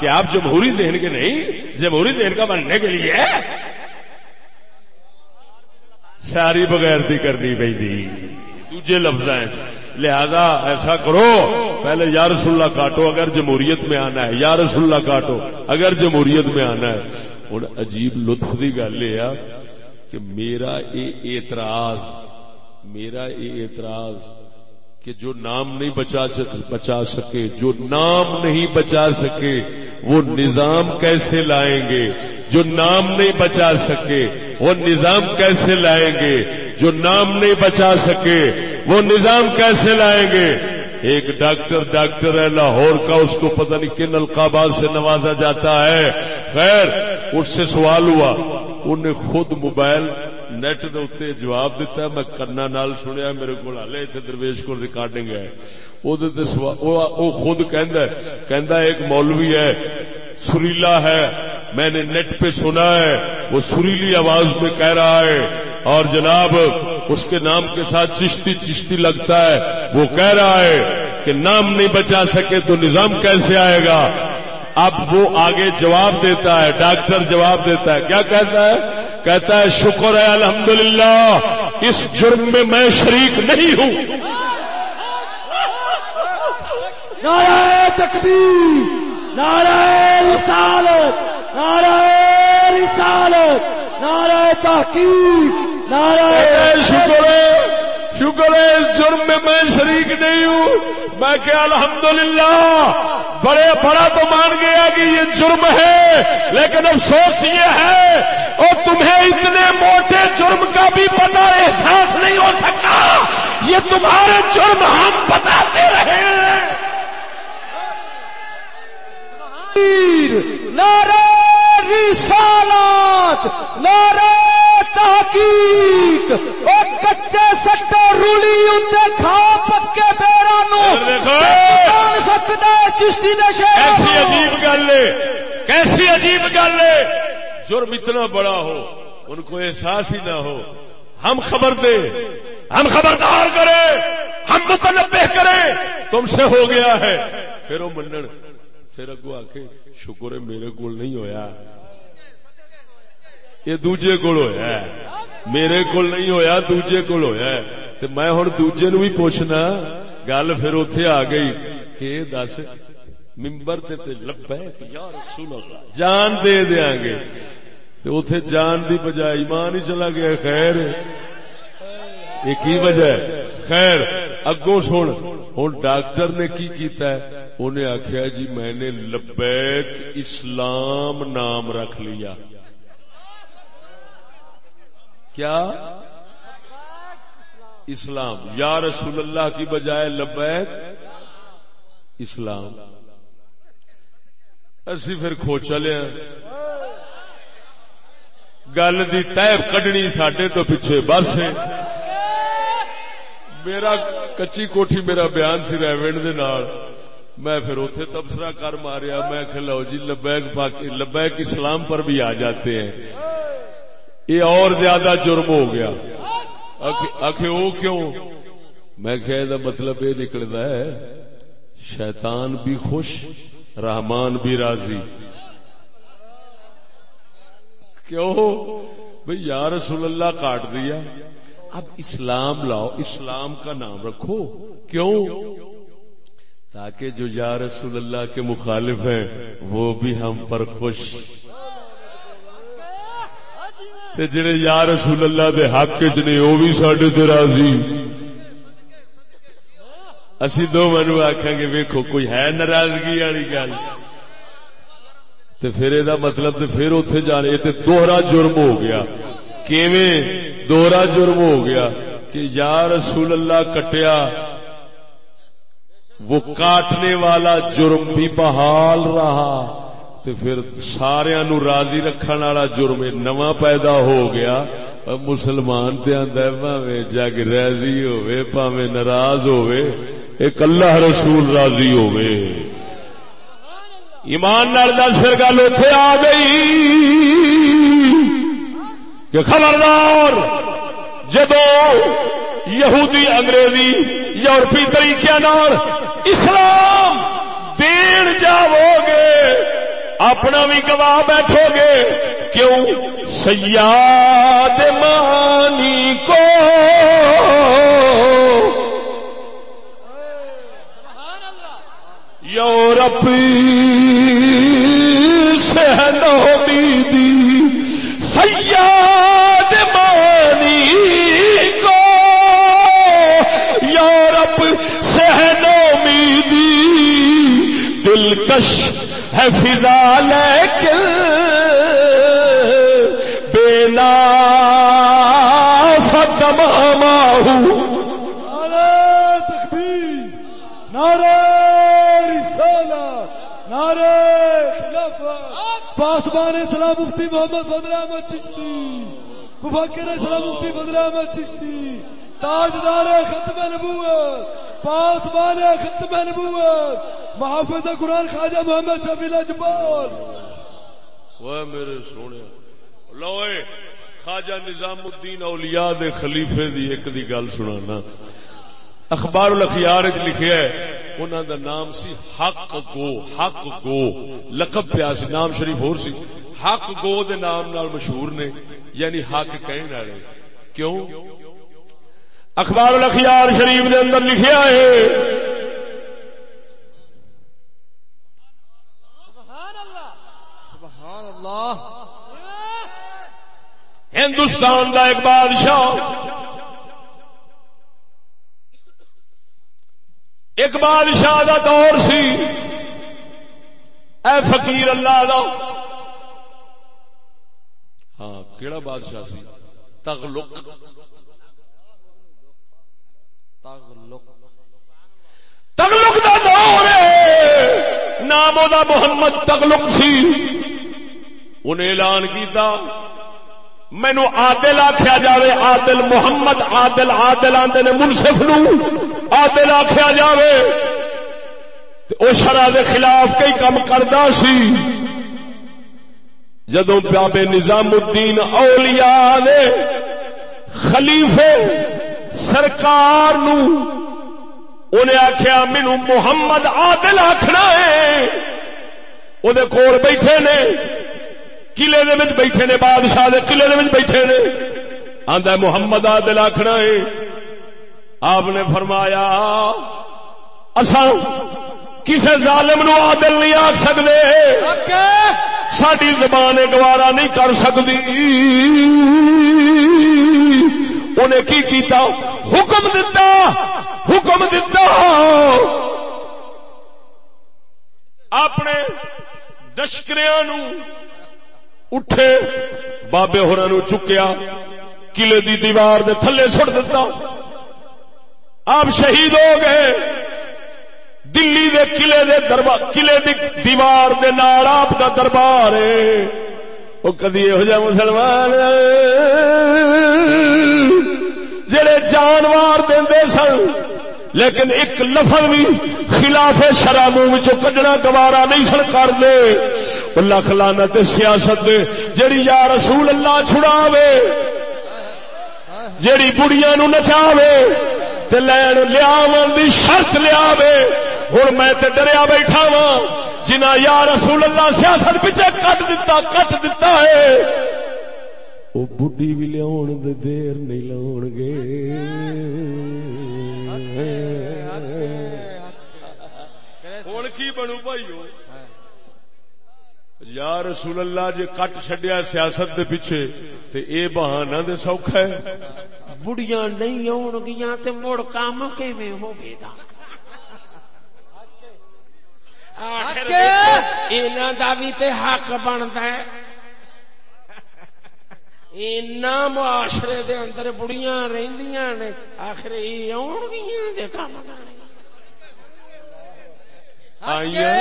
کہ آپ جمہوری ذہن کے نہیں، جمہوری ذہن کا بننے کے لیے ساری بغیرتی کرنی پی دوجے لفظ لہذا ایسا کرو، پہلے یا رسول اللہ کاٹو، اگر جمہوریت میں آنا ہے، یا رسول اللہ کاٹو، اگر جمہوریت میں آنا ہے۔ ہوں عجیب لطف کی گل یہ کہ میرا یہ اعتراض، میرا یہ اعتراض کہ جو نام نہیں بچا بچا سکے، جو نام نہیں بچا سکے، وہ نظام کیسے لائیں گے؟ جو نام نہیں بچا سکے، وہ نظام کیسے لائیں گے؟ جو نام نہیں بچا سکے، وہ نظام کیسے لائیں گے؟ ایک ڈاکٹر ڈاکٹر ہے لاہور کا، اس کو پتہ نہیں کن القابات سے نوازا جاتا ہے۔ خیر، اس سے سوال ہوا، انہیں خود موبائل نیٹ دے جواب دیتا ہے میں کرنا نال سنیا میرے کو ہلے اتنے درویش کو ریکارڈنگ ہے وہ خود کہندا ایک مولوی ہے سریلا ہے میں نے نیٹ پہ سنا ہے وہ سریلی آواز میں کہہ رہا ہے اور جناب اس کے نام کے ساتھ چشتی چشتی لگتا ہے وہ کہہ رہا ہے کہ نام نہیں بچا سکے تو نظام کیسے آئے گا اب وہ آگے جواب دیتا ہے ڈاکٹر جواب دیتا ہے کیا کہتا ہے کہتا ہے شکر ہے الحمدللہ اس جرم میں میں شریک نہیں ہوں. نعرہ تکبیر نعرہ رسالت نعرہ رسالت نعرہ تحقیق شکر شکر ہے اس جرم میں میں شریک نہیں ہوں. میں کیا الحمدللہ بڑے بڑا تو مان گیا کہ یہ جرم ہے لیکن افسوس یہ ہے اتنے موٹے جرم کا بھی پتا احساس نہیں ہو سکا یہ تمہارے جرم ہم بتاتے رہے ہیں۔ نعرہ رسالات نعرہ تحقیق اور کچے سٹے رولی اتے کھا پکے پیرا نو۔ کون سکتا ہے چشتی دے کیسی شہر عجیب گل ہے۔ کیسی عجیب گل ہے۔ جرم اتنا بڑا ہو۔ ان کو احساس ہی نہ ہو۔ ہم خبر دیں ہم خبردار کریں، ہم متنبع کریں۔ تم سے ہو گیا ہے۔ پھر وہ منن پھر اگو آ کے شکر ہے میرے کو نہیں ہویا۔ یہ دوجے کول ہویا ہے۔ میرے کول نہیں ہویا، دوجے کول ہویا ہے۔ تے میں ہن دوجے نو بھی پوچھنا، گل پھر اوتھے آ گئی کہ دس ممبر تے تے لبیک یا رسول اللہ، جان دے دیاں گے۔ تے اوتھے جان دی بجائے ایمان ہی چلا گیا، خیر۔ ہے۔ یہ وجہ ہے؟ خیر، اگوں سن۔ ہن ڈاکٹر نے کی کیتا ہے؟ انہیں آخیا جی میں نے لبیک اسلام نام رکھ لیا۔ کیا؟ اسلام۔ یا رسول اللہ کی بجائے لبیک اسلام۔ اسی پھر کھوچا لیا گل دی تیب کڈنی ساڈے تو پیچھے بس ہے۔ میرا کچی کوٹھی میرا بیان سی ریونڈ دے نال۔ میں پھر اوتھے تبصرہ کر ماریا۔ میں کہ لو جی لبیک پاک، لبیک اسلام پر بھی آ جاتے ہیں۔ یہ اور زیادہ جرم ہو گیا۔ آخر وہ کیوں؟ میں کہ مطلب یہ نکلتا ہے، شیطان بھی خوش، رحمان بھی راضی۔ کیوں؟ بھئی یا رسول اللہ کاٹ دیا۔ اب اسلام لاؤ، اسلام کا نام رکھو۔ کیوں؟ تاکہ جو یا رسول اللہ کے مخالف ہیں، وہ بھی ہم پر خوش۔ تے جڑے یا رسول اللہ دے حق چ نے وہ بھی ساڈے تے راضی۔ اسی دو منو آخان گے، ویکھو، کوئی ہے ناراضگی والی گل؟ تے پھر یہ مطلب تے پھر اتے جانے، یہ تے دوہرا جرم ہو گیا۔ کیویں؟ دوہرا جرم ہو گیا کہ یا رسول اللہ کٹیا، وہ کاٹنے والا جرم بھی بحال رہا۔ تے پھر سارا نو راضی رکھن والا جرم نواں پیدا ہو گیا۔ مسلمان تے آندا ہے، بھاویں جگ راضی ہوے بھاویں ناراض ہوے ایک اللہ رسول راضی ہوے ایمان نال دس پھر گل اوتھے آ گئی کہ خبردار، جدو یہودی، انگریزی، یورپی طریقے نال اسلام دین جاؤ گے، اپنا بھی گواہ بیٹھو گے، کیوں؟ سیاد مانی کو۔ یورپ سے نومیدی سیاد مانی کو یورپ سے نومیدی دلکش ہے فضا لیکن پاسبان اسلام مفتی محمد بدر احمد چشتی، مفکر اسلام مفتی بدر احمد چشتی، تاجدار ختم نبوت، پاسبان ختم نبوت، محافظ قرآن خواجہ محمد شفیع اجبال وہ میرے سونے لوئے خواجہ نظام الدین اولیاء دے خلیفے دی ایک دی گل سنانا۔ اخبار الاخیار ایک لکھیا ہے انہوں دا نام سی حق گو حق گو۔ لقب پیا سی، نام شریف ہور سی۔ حق گو دے نام نال مشہور نے یعنی حق کہن والے۔ کیوں؟ اخبار الاخیار شریف دے اندر لکھیا ہے اللہ۔ ہندوستان دا ایک بادشاہ۔ ایک بادشاہ دا دور سی۔ اے فقیر اللہ دا۔ ہاں کیڑا بادشاہ سی؟ تغلق۔ تغلق۔ دا دور ہے۔ نام دا محمد تغلق سی۔ انہیں اعلان کیتا۔ مینو عادل آخیا جاوے عادل محمد عادل عادل آندے نے منصف نو عادل آخیا جاوے او شرع دے خلاف کئی کم کردا سی۔ جدو بابے نظام الدین اولیاء دے خلیفے سرکار نو انہیں آخیا، مینو محمد عادل آخنا ہے۔ وہ کول بیٹھے نے، قلعے دے بیٹھے نے، بادشاہ دے قلعے دے بیٹھے نے۔ آدھا محمد عادل آخنا ہے۔ آپ نے فرمایا اصا کسی ظالم نو عادل نہیں آخ سکتے ساری زبان گوارا نہیں کر سکتی انہیں کی کیتا؟ حکم دیتا حکم دیتا اپنے دشکریا نو اٹھے بابے ہورا نو چکیا قلعے دی دیوار دے تھلے سٹ دیتا آپ شہید ہو گئے۔ دلی دے قلعے دے دربار قلعے دی دیوار دے نال آپ دا دربار ہے۔ وہ کدی یہ مسلمان جڑے جانوار دے سن، لیکن ایک لفظ بھی خلاف شرع منہ کجنا گوارا نہیں سن کر دے لکھ لانا سیاست دے، جڑی یا رسول اللہ چھڑاوے جیڑی بڑیاں نو نچاوے۔ تے لین لیا دی شرط لیا ہوں میں تے ڈریا بیٹھا وا جنا یا رسول اللہ سیاست پیچھے کٹ دتا کٹ دتا ہے۔ وہ بڈی بھی لیا دیر نہیں لاؤ گے۔ ہوں کی بنو بھائی یا رسول اللہ جی کٹ چڈیا سیاست دے پیچھے، تے اے بہانہ دے سوکھا ہے۔ بڑیاں نہیں آن گیا تے مڑ کام کیویں ہوے دا بھی تے حق بنتا ہے اینا معاشرے دے اندر بڑیاں رہندیاں نے آخر یہ آن گیا دے کام کرنے آئیاں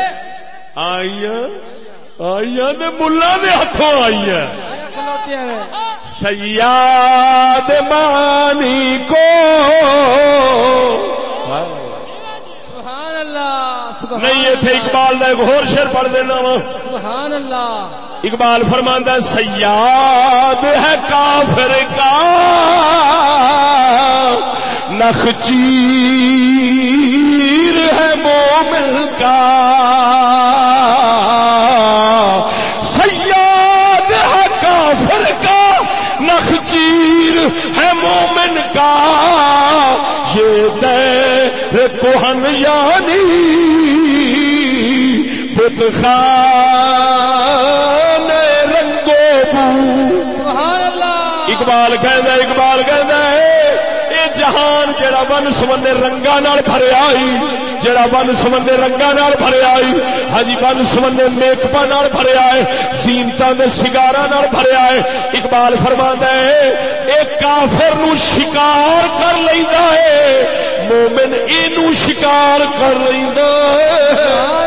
آئیاں آئیاں دے ملا دے آئیاں سیاد مانی کو نہیں اتنے اقبال کا ایک اور شیر پڑھ دینا وا۔ سبحان اللہ اقبال فرماندہ سیاد ہے کافر کا نخچیر ہے مومن کا سیاد ہے کافر کا نخچیر ہے مومن کا یہ دے کوہن یعنی بت خان رنگو اقبال کہہ اقبال اے جہان جڑا ون سمندر رنگا نال بھرے آئی۔ جڑا ون سمندے رنگا نال بھرے آئی ہجی ون سمندے میکپا نال بھریا ہے سیمتا دے سگارا نال بھریا ہے اقبال فرماندا ہے ایک کافر نو شکار کر لینا ہے، مومن اینو شکار کر لیندا ہے۔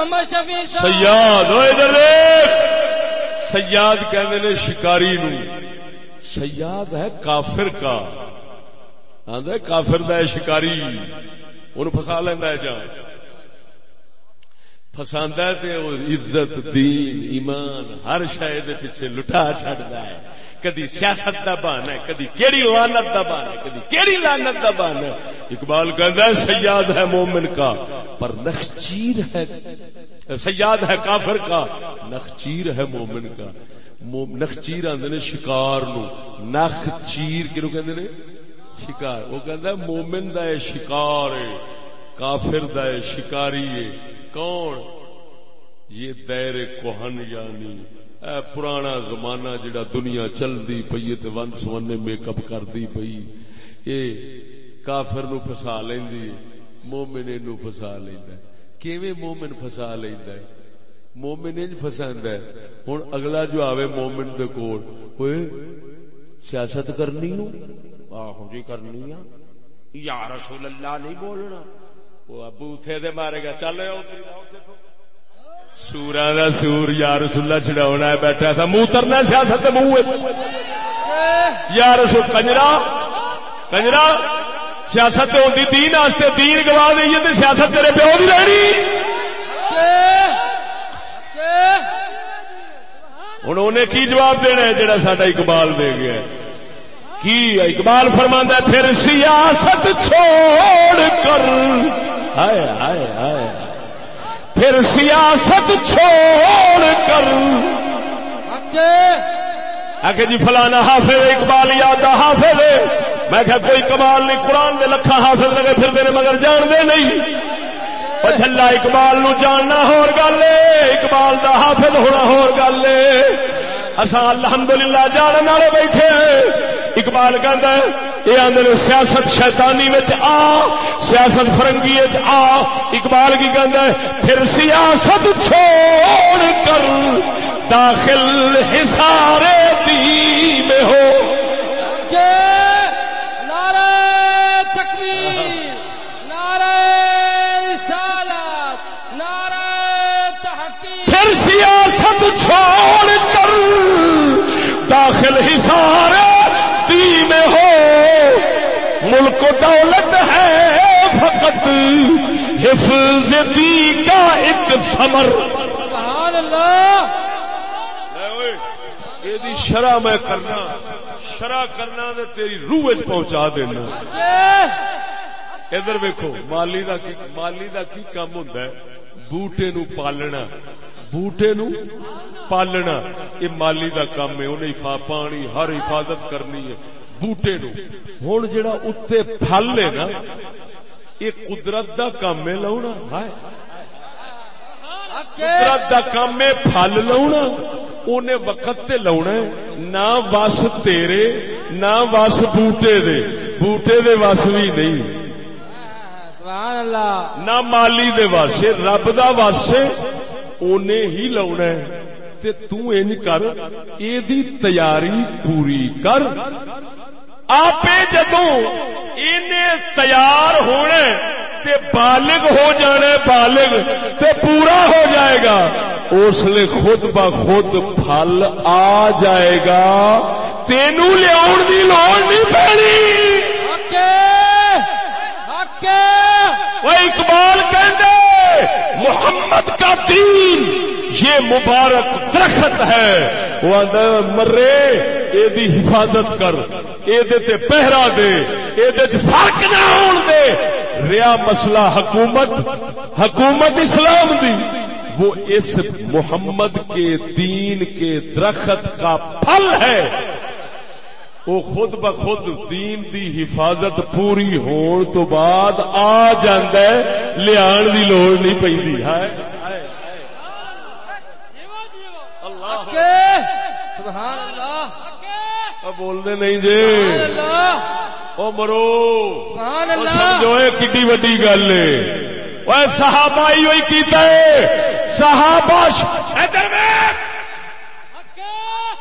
محمد شفیع سیاد سیاد کہتے نے شکاری نو۔ سیاد ہے کافر کا۔ آدھا کافر دا ہے شکاری۔ ان فسا لینا ہے جان۔ فساندا ہے تے عزت، دین، ایمان، ہر شے پیچھے لٹا چڑھتا ہے۔ کدی سیاست کا بہانا ہے، کدی کیڑی لانت کا بہانا ہے، کدی کیڑی لانت کا بہانا ہے۔ اقبال کہتا ہے، سیاد ہے مومن کا، پر نخچیر ہے۔ سیاد ہے کافر کا نخچیر ہے مومن کا۔ نخچیر آدھے نے شکار نو۔ نخ چیر کنو کہندے نے؟ شکار۔ وہ کہندا ہے، مومن دا ہے شکار ہے کافر دا ہے شکاری ہے کون؟ یہ دیر کوہن یعنی اے پرانا زمانہ جڑا دنیا چلدی پئی تے ون سونے میک اپ کردی پئی۔ اے کافر نو پھسا لیندی مومن نو پھسا لیندا کیویں مومن پھسا لیندا ہے؟ مومن انج پھساندا ہے۔ ہن اگلا جو آوے مومن دے کول، اوئے سیاست کرنی ہوں آہو جی کرنی ہے۔ یا رسول اللہ نہیں بولنا۔ وہ ابو تھے دے مارے گا۔ چل سورا دا سور یا رسول اللہ چڑھاونا ہے بیٹھا تھا منہ ترنا سیاست منہ یا رسول کنجرا کنجرا سیاست ہوتی دین واسطے دین گوا دئیے تو سیاست تیرے پیو کی رہنی ہوں انہیں کی جواب دینا ہے جڑا سا اقبال دے گیا کی اقبال فرما پھر سیاست چھوڑ کر آئے آئے آئے پھر سیاست چھوڑ کر۔ آگے جی فلانا حافظ اقبال یاد حافظ میں کہ کوئی کمال نہیں قرآن دے لکھا حافظ لگے پھر میرے مگر جان دے نہیں۔ پچھلا اقبال نو جاننا ہور گل اقبال دا حافظ ہونا ہور گل اصا الحمدللہ جاننے والے بیٹھے اقبال کہندا ہے یہ آدھے سیاست شیطانی آ سیاست فرنگی آ۔ اقبال کی کہندا ہے پھر سیاست چھوڑ کر داخل حصار دی میں ہو۔ پھر سیاست چھوڑ کر داخل حصار دی میں ہو ملک و دولت ہے فقط حفظ دی کا ایک ثمر۔ سبحان اللہ۔ یہ شرح میں کرنا شرح کرنا دے تیری روح پہنچا دینا۔ ادھر ویکو مالی دا کی مالی دا کی کام ہوندا ہے؟ بوٹے نو پالنا۔ بوٹے نو پالنا یہ مالی دا کام ہے انہیں پانی ہر حفاظت کرنی ہے۔ بوٹے نو۔ ہن جڑا اتنے پھل ہے نا یہ قدرت دا کام ہے ہائے۔ قدرت دا کام ہے پھل لاؤنا اونے وقت تے لاؤنا ہے نہ وس تیرے نہ وس بوٹے دے۔ بوٹے دے وس بھی نہیں۔ سبحان اللہ۔ نہ مالی دے واسے رب دا واسے اونے ہی لاؤنا ہے۔ تے تو انج کر اے دی تیاری پوری کر۔ آپ جدوں اینے تیار ہونے تے بالغ ہو جانے بالغ تے پورا ہو جائے گا اس لیے خود بخود پھل آ جائے گا۔ تینو لیا دی لوڑ نہیں پڑی۔ وہ اقبال کہندے محمد کا دین یہ مبارک درخت ہے۔ وہ مرے دی حفاظت کر۔ تے پہرا دے دے فرق نہ ہون دے۔ ریا مسئلہ حکومت حکومت اسلام دی۔ وہ اس محمد کے دین کے درخت کا پھل ہے۔ وہ خود بخود دین دی حفاظت پوری ہون تو بعد آ جاندہ ہے لیان دی لوڑ نہیں پہنی ہے سبحان اللہ۔ بول دے۔ نہیں جی او مرو۔ سمجھو کڈی وڈی گل ہے صحابہ ہی ہوئی کیتا ہے صحابہ ادھر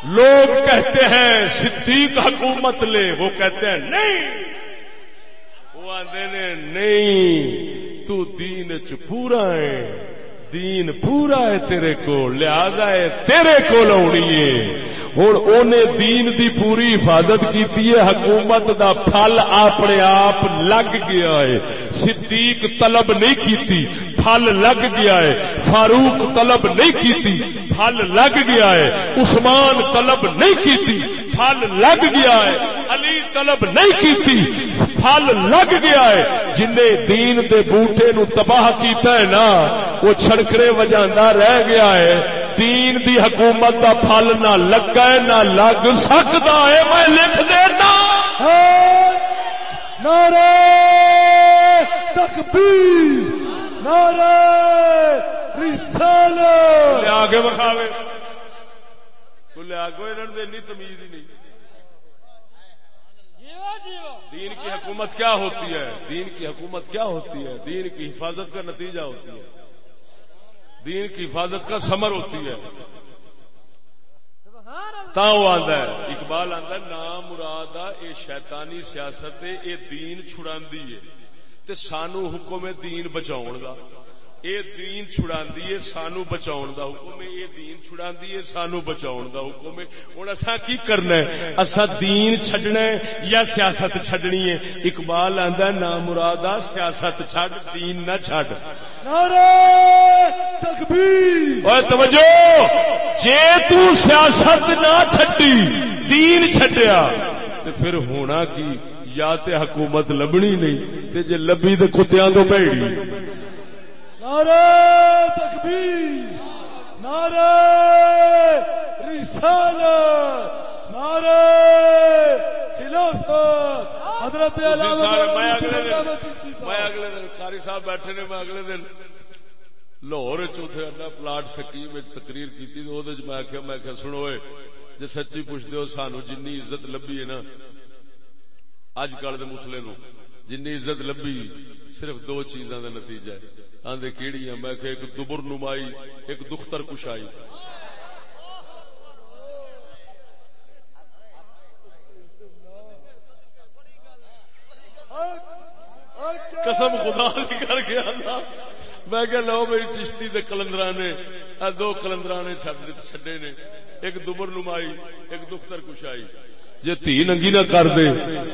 لوگ کہتے ہیں صدیق حکومت لے وہ کہتے ہیں نہیں۔ وہ آدھے نے نہیں تو دین چ پورا ہے۔ دین پورا ہے تیرے کو لہذا ہے تیرے کو لونی ہے۔ ہوں اونے دین دی پوری حفاظت کیتی ہے، حکومت دا پھل اپنے آپ لگ گیا ہے۔ صدیق طلب نہیں کیتی، پھل لگ گیا ہے۔ فاروق طلب نہیں کیتی، پھل لگ گیا ہے۔ عثمان طلب نہیں کیتی پھل لگ گیا ہے۔ علی طلب نہیں کیتی پھل لگ گیا ہے۔ جن دین دے بوٹے نو تباہ کیتا ہے نا وہ چھڑکڑے وجاندہ رہ گیا ہے۔ دین دی حکومت دا پھل نہ لگا ہے نہ لگ سکتا ہے۔ میں لکھ دینا نعرہ تکبیر نعرہ رسالت۔ آگے بخاوے لیا کو انہوں تمیز ہی نہیں۔ دین کی حکومت کیا ہوتی ہے؟ دین کی حکومت کیا ہوتی ہے؟ دین کی حفاظت کا نتیجہ ہوتی ہے۔ دین کی حفاظت کا سمر ہوتی ہے۔ تا وہ آندا ہے۔ اقبال آندا ہے، نام مراد اے شیطانی سیاست اے دین چھڑاندی ہے تے سانو حکم دین بچاؤن دا۔ اے دین چھڑاندی ہے سانو بچاؤن دا حکم اے دین چھڑاندی ہے سانو بچاؤن دا حکم ہے۔ ہن اساں کی کرنا ہے؟ اساں دین چھڈنا ہے یا سیاست چھڈنی ہے؟ اقبال آندا ہے نام مراد سیاست چھڈ دین نہ چھڈ۔ نعرہ تکبیر۔ اوے توجہ جے تو سیاست نہ چھڈی دین چھڈیا تے پھر ہونا کی؟ یا تے حکومت لبنی نہیں تے جے لبی تے کتیاں تو بھڑی نعرہ تکبیر نعرہ رسالت نعرہ خلافت حضرت میں اگلے دن صاحب۔ میں اگلے دن قاری صاحب بیٹھے نے میں اگلے دن لاہور چوتھے اڈا پلاٹ سکیم تقریر کی میں آخیا میں آخیا سنو جے سچی پوچھتے ہو سانو جنی عزت لبی ہے نا اج کل دے مسلے نو جنی عزت لبی صرف دو چیزاں دا نتیجہ ہے آندے کیڑی ہیں؟ میں کہ ایک دبر نمائی، ایک دختر کشائی۔ قسم خدا کی کر کے اللہ۔ میں کہ لو میری چشتی دے کلندرا نے دو کلندرا نے چھڈے نے۔ ایک دبر نمائی، ایک دختر کشائی۔ جے تھی ننگی نہ کر دے،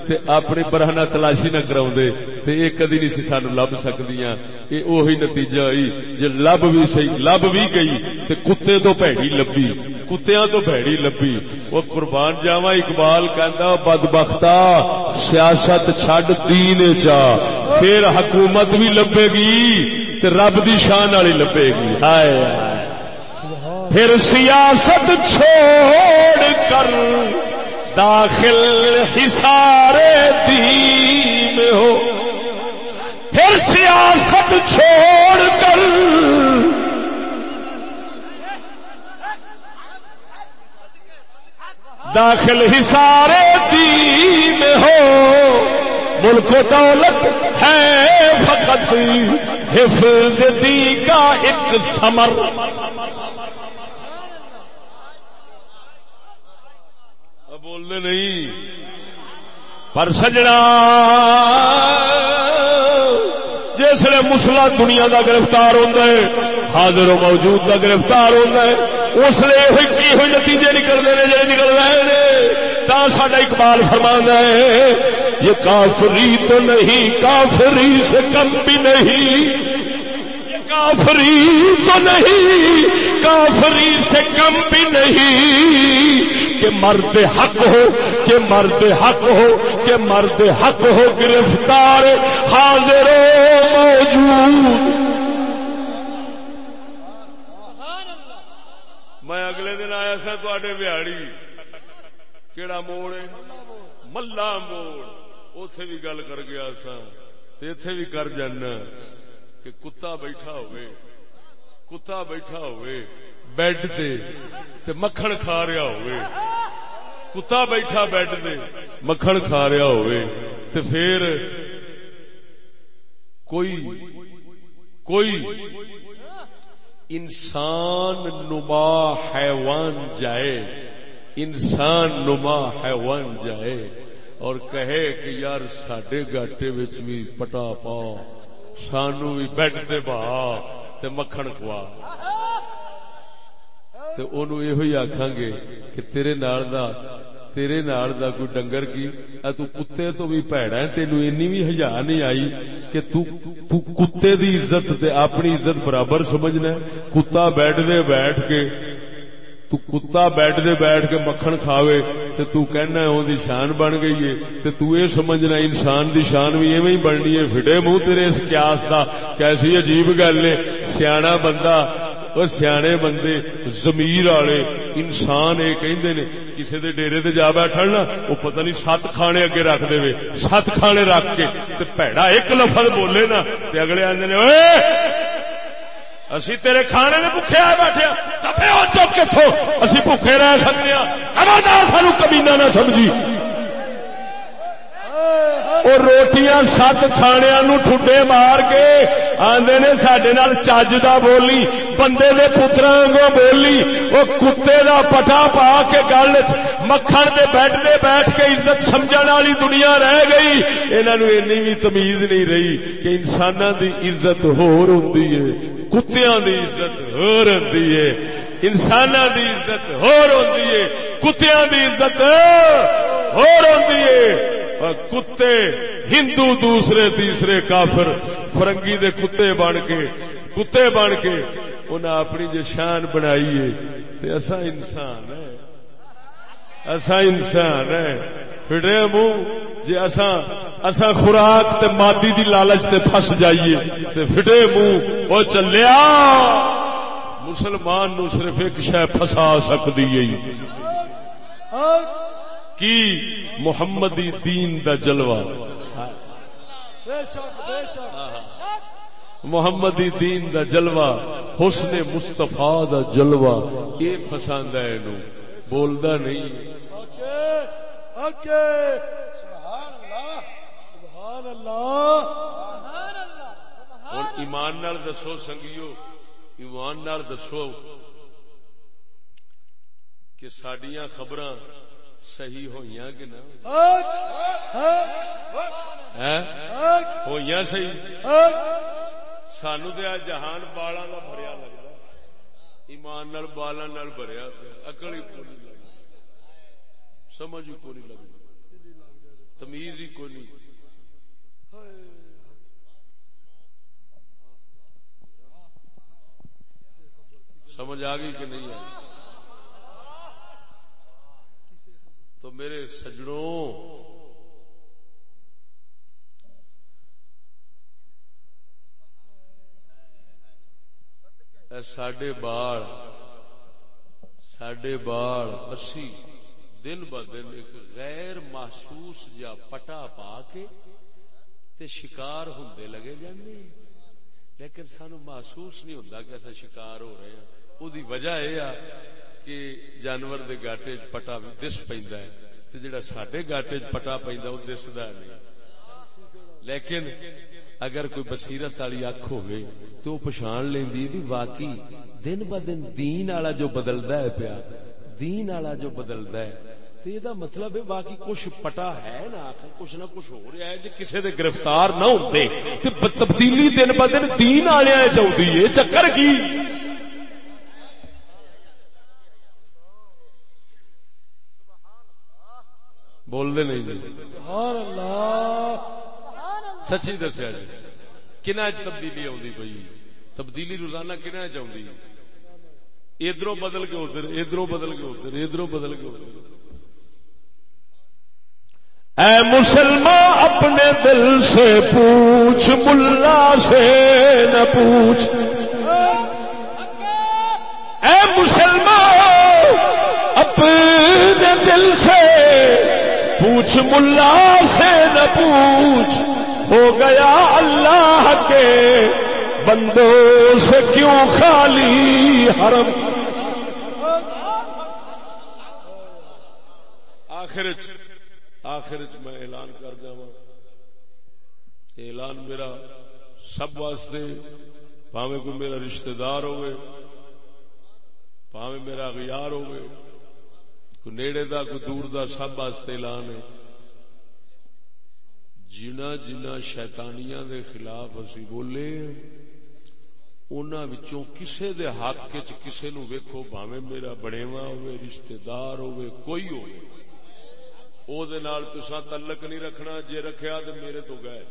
تے اپنی برہنہ تلاشی نہ کراؤ دے، تے یہ کدی نہیں سی سانو لب سکدیاں۔ یہ اوہی نتیجہ ہوئی جے لب بھی صحیح، لب بھی گئی، تے کتے تو بھڑی لبی، کتیاں تو بھڑی لبی۔ وہ قربان جاواں، اقبال کہندا، بدبختا، سیاست چھڈ دین چا، پھر حکومت بھی لبے گی، تے رب دی شان والی لبے گی۔ ہائے۔ پھر سیاست چھوڑ کر داخل حصار دین ہو۔ پھر سیاست چھوڑ کر داخل حصار دین ہو۔ ملک و دولت ہے فقط حفظ دی کا ایک ثمر اب بولنے نہیں۔ پر سجنا جسے مسلا دنیا دا گرفتار ہوتا ہے، حاضر و موجود دا گرفتار ہوتا ہے، اس لیے کی ہوئی نتیجے نکلتے ہیں، جڑے نکل رہے ہیں۔ تا ساڈا اقبال فرمانا ہے، یہ کافری تو نہیں، کافری سے کم بھی نہیں۔ کافری تو نہیں، کافری سے کم بھی نہیں۔ کہ مرد حق ہو، کہ مرد حق ہو، کہ مرد حق ہو، گرفتار حاضر موجود۔ میں اگلے دن آیا سا تے بہاڑی کیڑا موڑ ہے؟ ملا موڑ۔ اتے بھی گل کر گیا سا اتے بھی کر جانا۔ کہ کتا بیٹھا ہوئے، کتا بیٹھا ہوئے، بیڈ تے تے مکھن کھا رہا ہوئے۔ کتا بیٹھا بیڈ تے مکھن کھا رہا ہوئے۔ تے پھر کوئی کوئی انسان نما حیوان جائے، انسان نما حیوان جائے اور کہے کہ یار ساڈے گاٹے وچ بھی پٹا پا۔ سانو بھی بیڈ تے بہا تے مکھن کھوا۔ تے اونوں ایہو ہی آکھاں گے کہ تیرے نال دا، تیرے نال دا کوئی ڈنگر کی، اے تو کتے تو بھی پیڑا ہے تینو اینی بھی حیا نہیں آئی کہ تو تو کتے دی عزت تے اپنی عزت برابر سمجھنا ہے۔ کتا بیٹھ دے بیٹھ کے تو کتا بیٹھ دے بیٹھ کے مکھن کھاوے تے تو کہنا ہے اون دی شان بن گئی ہے تے تو اے سمجھنا انسان دی شان بھی ایویں ہی بننی ہے فٹے منہ تیرے اس قیاس دا، کیسی عجیب گل ہے۔ سیاںا بندہ اور سیانے بندے زمیر والے، انسان یہ کہندے نے کسی دے ڈیرے تے جا بیٹھن نا، وہ پتہ نہیں سات کھانے اگے رکھ دے۔ وے سات کھانے رکھ کے تے پیڑا ایک لفظ بولے نا، تے اگلے آندے نے، اوئے! اسی تیرے کھانے میں بھوکے آئے بیٹھے دفے ہو چک کے تھو۔ اسی بھوکے رہ سکتے ہیں۔ خبردار سانو کمینہ نہ سمجھی۔ اور روٹیاں سات کھانے نو ٹھڈے مار کے آدھے نے سڈے چج دا بولی، بندے دے پترا کو بولی۔ وہ کتے دا پٹا پا کے گل مکھن دے بیڈ دے بیٹھ کے عزت سمجھنے والی دنیا رہ گئی۔ انہوں نے اینی بھی تمیز نہیں رہی کہ انسان دی عزت ہور ہوندی ہے۔ کتیاں دی عزت ہور ہوندی ہے انسان دی عزت ہور ہوندی ہے، کتیاں دی عزت ہور ہوندی ہے۔ کتے، ہندو دوسرے، تیسرے کافر، فرنگی دے کتے بن کے، کتے بن کے انہیں اپنی جو شان بنائی ہے ایسا انسان ہے ایسا انسان ہے فٹے منہ جی اصا اصا خوراک تے مادی دی لالچ تے پھس جائیے، تے فٹے منہ وہ چلیا۔ مسلمان نو صرف ایک شہ پھسا سکتی ہے۔ کی محمدی دین دا جلوہ۔ محمدی دین دا جلوہ، حسن مستفا دا جلوہ یہ پسند ہے نو۔ بولدا نہیں۔ ہوں ایمان نال دسو سنگیو ایمان نال دسو کہ سڈیا خبراں صحیح ہوئی کہ نہ؟ ہوئی صحیح؟ سانو جہان بالا بھریا لگتا ایمان نال بالا نال بھریا اکل ہی کو نہیں لگتی سمجھ کو نہیں لگتی تمیز ہی کو نہیں۔ سمجھ آ گئی کہ نہیں آئی؟ تو میرے سجڑوں ساڈے بال ساڈے بال اسی دن ب دن ایک غیر محسوس جا پٹا پا کے تے شکار ہوں لگے جانے لیکن سانو محسوس نہیں ہوں کہ ایسا شکار ہو رہے ہیں وہ وجہ یہ کہ جانور دے گاٹے چ پٹا دس پیندا ہے۔ تے جڑا ساڈے گاٹے چ پٹا پیندا او دسدا نہیں۔ لیکن اگر کوئی بصیرت والی اکھ ہوے تو وہ پہچان لیندی بھی واقعی دن ب دن دین والا جو بدلدا ہے پیا، دین والا جو بدلدا ہے تے یہ مطلب ہے باقی کچھ پٹا ہے نا، آخر کچھ نہ کچھ ہو رہا ہے جی کسی دے گرفتار نہ ہوتے تے تبدیلی دن ب دن دین والے چاہتی ہے، چکر کی؟ بول دے نہیں جی۔ سچی دسیا جی۔ کن تبدیلی آئی پی تبدیلی روزانہ کن چاہیے ادھر بدل کے ادھر ادھر بدل کے ادھر ادھر بدل کے ادھر۔ اے مسلمان، اپنے دل سے پوچھ، ملا سے نہ پوچھ۔ اے مسلمان، اپنے دل سے پوچھ، ملا سے نہ پوچھ۔ ہو گیا اللہ کے بندوں سے کیوں خالی حرم؟ آخر آخر میں اعلان کر جا اعلان میرا سب واسطے پاوے کوئی میرا رشتہ دار ہوئے پاوے میرا غیار ہوئے کوئی نیڑے دا، کوئی دور دا، سب واسطے اعلان ہے۔ جنا جنا شیطانیاں دے خلاف اسی بولے انہاں وچوں کسے دے حق وچ کسے نو ویکھو بھاویں میرا بڑےواں ہوے رشتہ دار ہوے کوئی ہوے او دے نال تساں تعلق نہیں رکھنا جے رکھیا تے میرے تو گئے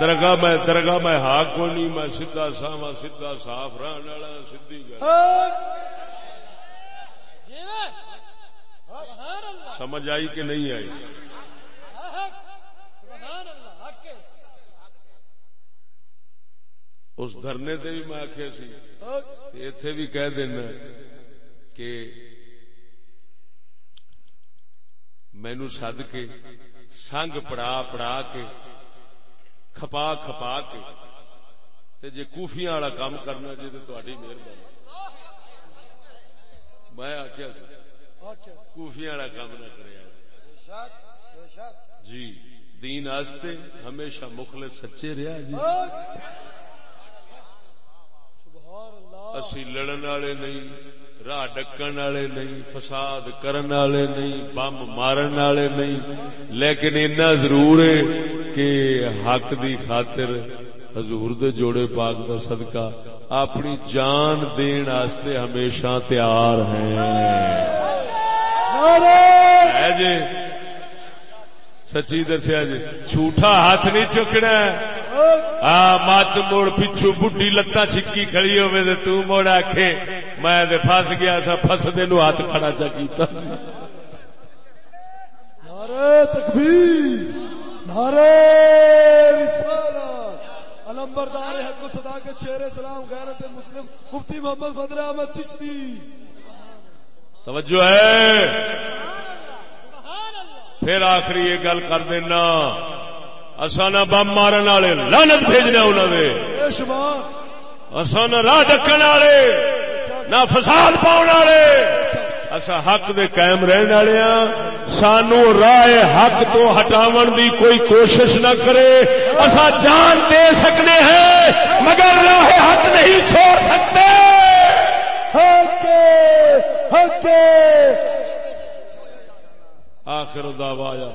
درگاہ میں درگاہ میں ہاں کوئی نہیں میں سیدھا ساواں سیدھا صاف رہن والا سیدھی گل سمجھ آئی کہ نہیں آئی اس دھرنے تے بھی میں آخیا سی اتے بھی کہہ دینا کہ مینو سد کے، سنگ پڑا پڑا کے، کھپا کھپا کے۔ تے جے کوفیاں والا کام کرنا جی تو تہاڈی مہربانی۔ میں آخیا سی، کوفیاں والا کام نہ کرے جی دین آستے ہمیشہ مخلص سچے رہا جی۔ اسی لڑن والے نہیں راہ ڈکن والے نہیں فساد کرن والے نہیں بم مارن والے نہیں۔ لیکن اتنا ضرور ہے کہ حق دی خاطر حضور دے جوڑے پاک دا صدقہ اپنی جان دین آستے ہمیشہ تیار ہیں جی؟ سچی دسیا جی جھوٹا ہاتھ نہیں چکنا مت موڑ پچھو بڈی لتا چھکی کھڑی ہوئے تو موڑ آکھے میں دے پھس گیا سا پھس دے نو ہاتھ کھڑا چا کیتا۔ نعرہ تکبیر نعرہ رسالت۔ علمبردار حق و صداقت شیر سلام غیرت مسلم مفتی محمد فضل احمد چشتی۔ توجہ ہے۔ پھر آخری یہ گل کر دینا۔ اصا نہ بم مارن والے لانت بھیجنا انہوں نے اصا نہ راہ ڈکن والے، نہ فساد پاؤ والے۔ اصا حق دے قائم رہن والے ہاں۔ سانو راہ حق تو ہٹاون دی کوئی کوشش نہ کرے۔ اصا جان دے سکنے ہیں، مگر راہ حق نہیں چھوڑ سکتے۔ حق حق آخر دعوایا